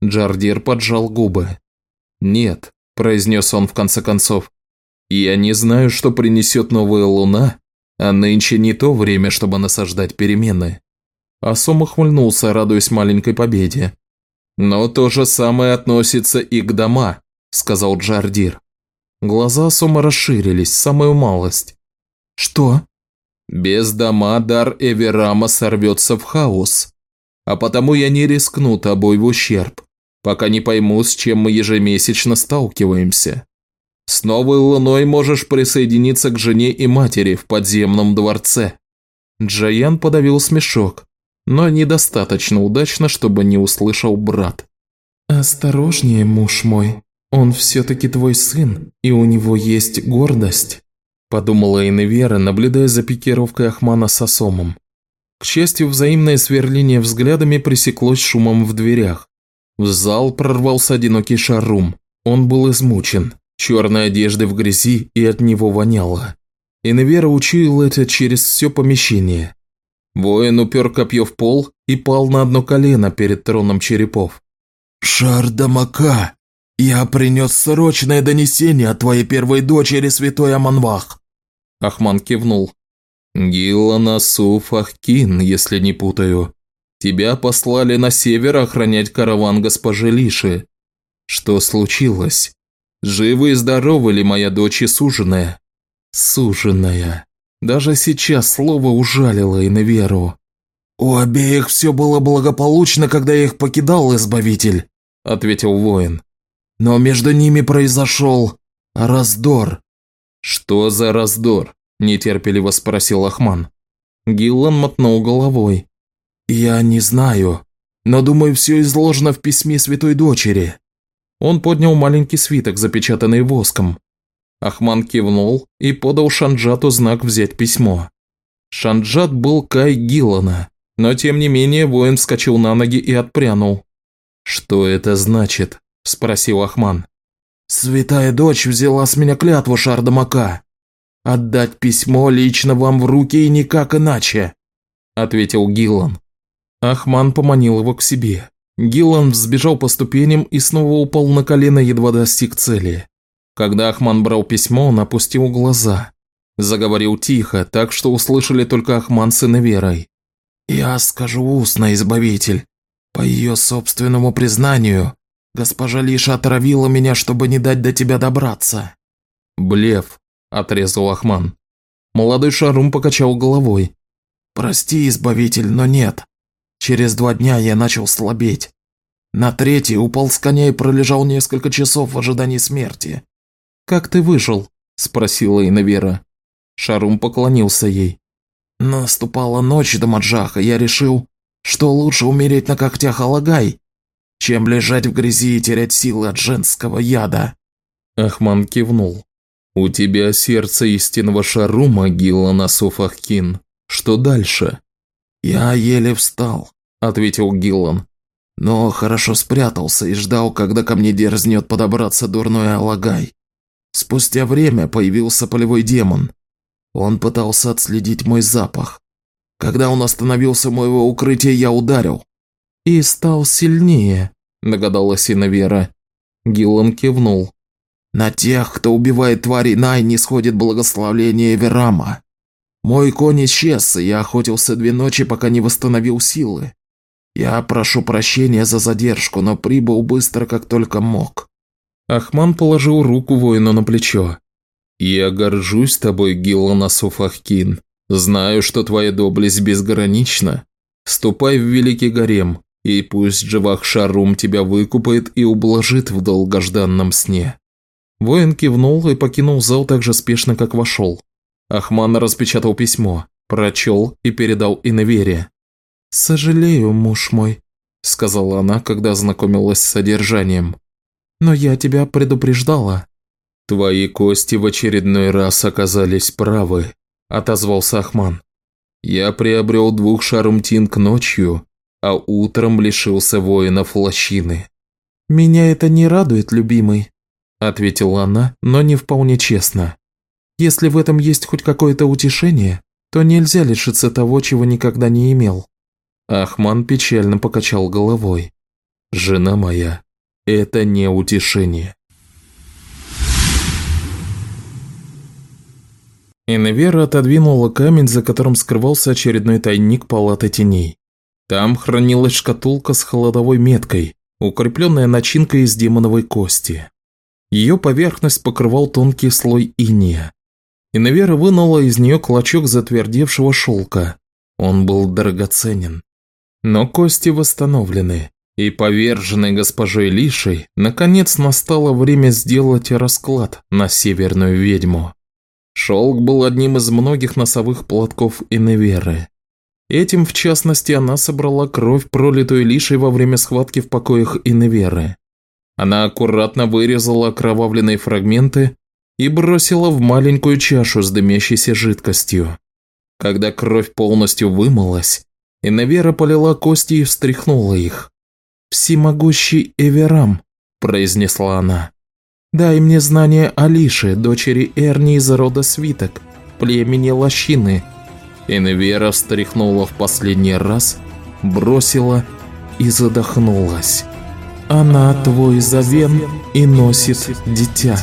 Speaker 1: Джардир поджал губы. «Нет», – произнес он в конце концов. «Я не знаю, что принесет новая луна, а нынче не то время, чтобы насаждать перемены». Асом ухмыльнулся, радуясь маленькой победе. «Но то же самое относится и к дома», – сказал Джардир. Глаза Асома расширились, самую малость.
Speaker 4: «Что?»
Speaker 1: Без дома дар Эверама сорвется в хаос. А потому я не рискну тобой в ущерб, пока не пойму, с чем мы ежемесячно сталкиваемся. С новой луной можешь присоединиться к жене и матери в подземном дворце». Джаян подавил смешок, но недостаточно удачно, чтобы не услышал брат.
Speaker 4: «Осторожнее, муж мой, он все-таки твой сын, и у него есть гордость» подумала Иневера, наблюдая за пикировкой Ахмана с Асомом. К счастью, взаимное сверление взглядами пресеклось шумом в дверях. В зал прорвался одинокий шарум. Он был измучен, черной одежды в грязи и от него воняло. Иневера учуял это через все помещение. Воин упер копье в пол и пал на одно колено перед троном черепов.
Speaker 5: «Шардамака, я принес срочное донесение от твоей первой дочери, святой Аманвах.
Speaker 1: Ахман кивнул. «Гиллана Суфахкин, если не путаю. Тебя послали на север охранять караван госпожи Лиши. Что случилось? Живы и здоровы ли моя дочь и суженая?» «Суженая. Даже сейчас слово ужалило Инверу».
Speaker 5: «У обеих все было благополучно, когда я их покидал, Избавитель», – ответил воин. «Но между ними произошел раздор.
Speaker 1: «Что за раздор?» – нетерпеливо спросил Ахман. Гиллан мотнул головой.
Speaker 5: «Я не знаю, но думаю, все изложено в письме святой дочери».
Speaker 1: Он поднял маленький свиток, запечатанный воском. Ахман кивнул и подал Шанджату знак взять письмо. Шанджат был Кай Гиллана, но тем не менее воин вскочил на ноги и отпрянул. «Что это значит?» – спросил Ахман.
Speaker 5: Святая дочь взяла с меня клятву Шардамака. Отдать письмо лично вам в руки и никак иначе», – ответил Гиллан.
Speaker 1: Ахман поманил его к себе. Гиллан взбежал по ступеням и снова упал на колено, едва достиг цели. Когда Ахман брал письмо, он опустил глаза. Заговорил тихо, так что услышали только Ахман с Иневерой.
Speaker 5: «Я скажу устно, Избавитель. По ее собственному признанию, госпожа Лиша отравила меня, чтобы не дать до тебя добраться».
Speaker 1: «Блеф», – отрезал Ахман. Молодой Шарум покачал головой.
Speaker 5: «Прости, Избавитель, но нет. Через два дня я начал слабеть. На третий упал с коня и пролежал несколько часов в ожидании смерти.
Speaker 1: «Как ты выжил?» – спросила Инавера. Шарум поклонился ей.
Speaker 5: Наступала ночь до Маджаха, я решил, что лучше умереть на когтях Алагай, чем лежать в грязи и терять силы от женского яда.
Speaker 1: Ахман кивнул. «У тебя сердце истинного Шарума, Гилла Насуфахкин. Что дальше?»
Speaker 5: «Я еле встал», – ответил Гиллан. «Но хорошо спрятался и ждал, когда ко мне дерзнет подобраться дурной Алагай. Спустя время появился полевой демон. Он пытался отследить мой запах. Когда он остановился у моего укрытия, я ударил».
Speaker 1: «И стал сильнее», – догадалась Инавера. Гиллан кивнул.
Speaker 5: «На тех, кто убивает тварей Най, не сходит благословление Верама. Мой конь исчез, и я охотился две ночи, пока не восстановил силы. Я прошу прощения за задержку, но прибыл быстро, как только мог».
Speaker 1: Ахман положил руку воину на плечо. «Я горжусь тобой, Гиллан Асуфахкин. Знаю, что твоя доблесть безгранична. Ступай в Великий Гарем, и пусть Джавах Шарум тебя выкупает и ублажит в долгожданном сне». Воин кивнул и покинул зал так же спешно, как вошел. Ахман распечатал письмо, прочел и передал Иневере. «Сожалею, муж мой», – сказала она, когда ознакомилась с содержанием. «Но я тебя предупреждала». «Твои кости в очередной раз оказались правы», – отозвался Ахман. «Я приобрел двух шарумтинг ночью, а утром лишился воинов лощины». «Меня это не радует, любимый», – ответила она, но не вполне честно. Если в этом есть хоть какое-то утешение, то нельзя лишиться того, чего никогда не имел. Ахман печально покачал головой. «Жена моя, это не утешение». Инвера отодвинула камень, за которым скрывался очередной тайник палаты теней. Там хранилась шкатулка с холодовой меткой, укрепленная начинкой из демоновой кости. Ее поверхность покрывал тонкий слой иния. Иневера вынула из нее клочок затвердевшего шелка. Он был драгоценен. Но кости восстановлены, и поверженной госпожой Лишей наконец настало время сделать расклад на северную ведьму. Шелк был одним из многих носовых платков Иневеры. Этим, в частности, она собрала кровь, пролитую Лишей во время схватки в покоях Иневеры. Она аккуратно вырезала окровавленные фрагменты и бросила в маленькую чашу с дымящейся жидкостью. Когда кровь полностью вымылась, Инавера полила кости и встряхнула их. «Всемогущий Эверам», – произнесла она. «Дай мне знание Алиши, дочери Эрни из рода свиток, племени Лощины». Инвера встряхнула в последний раз, бросила и задохнулась. «Она твой завен и носит дитя».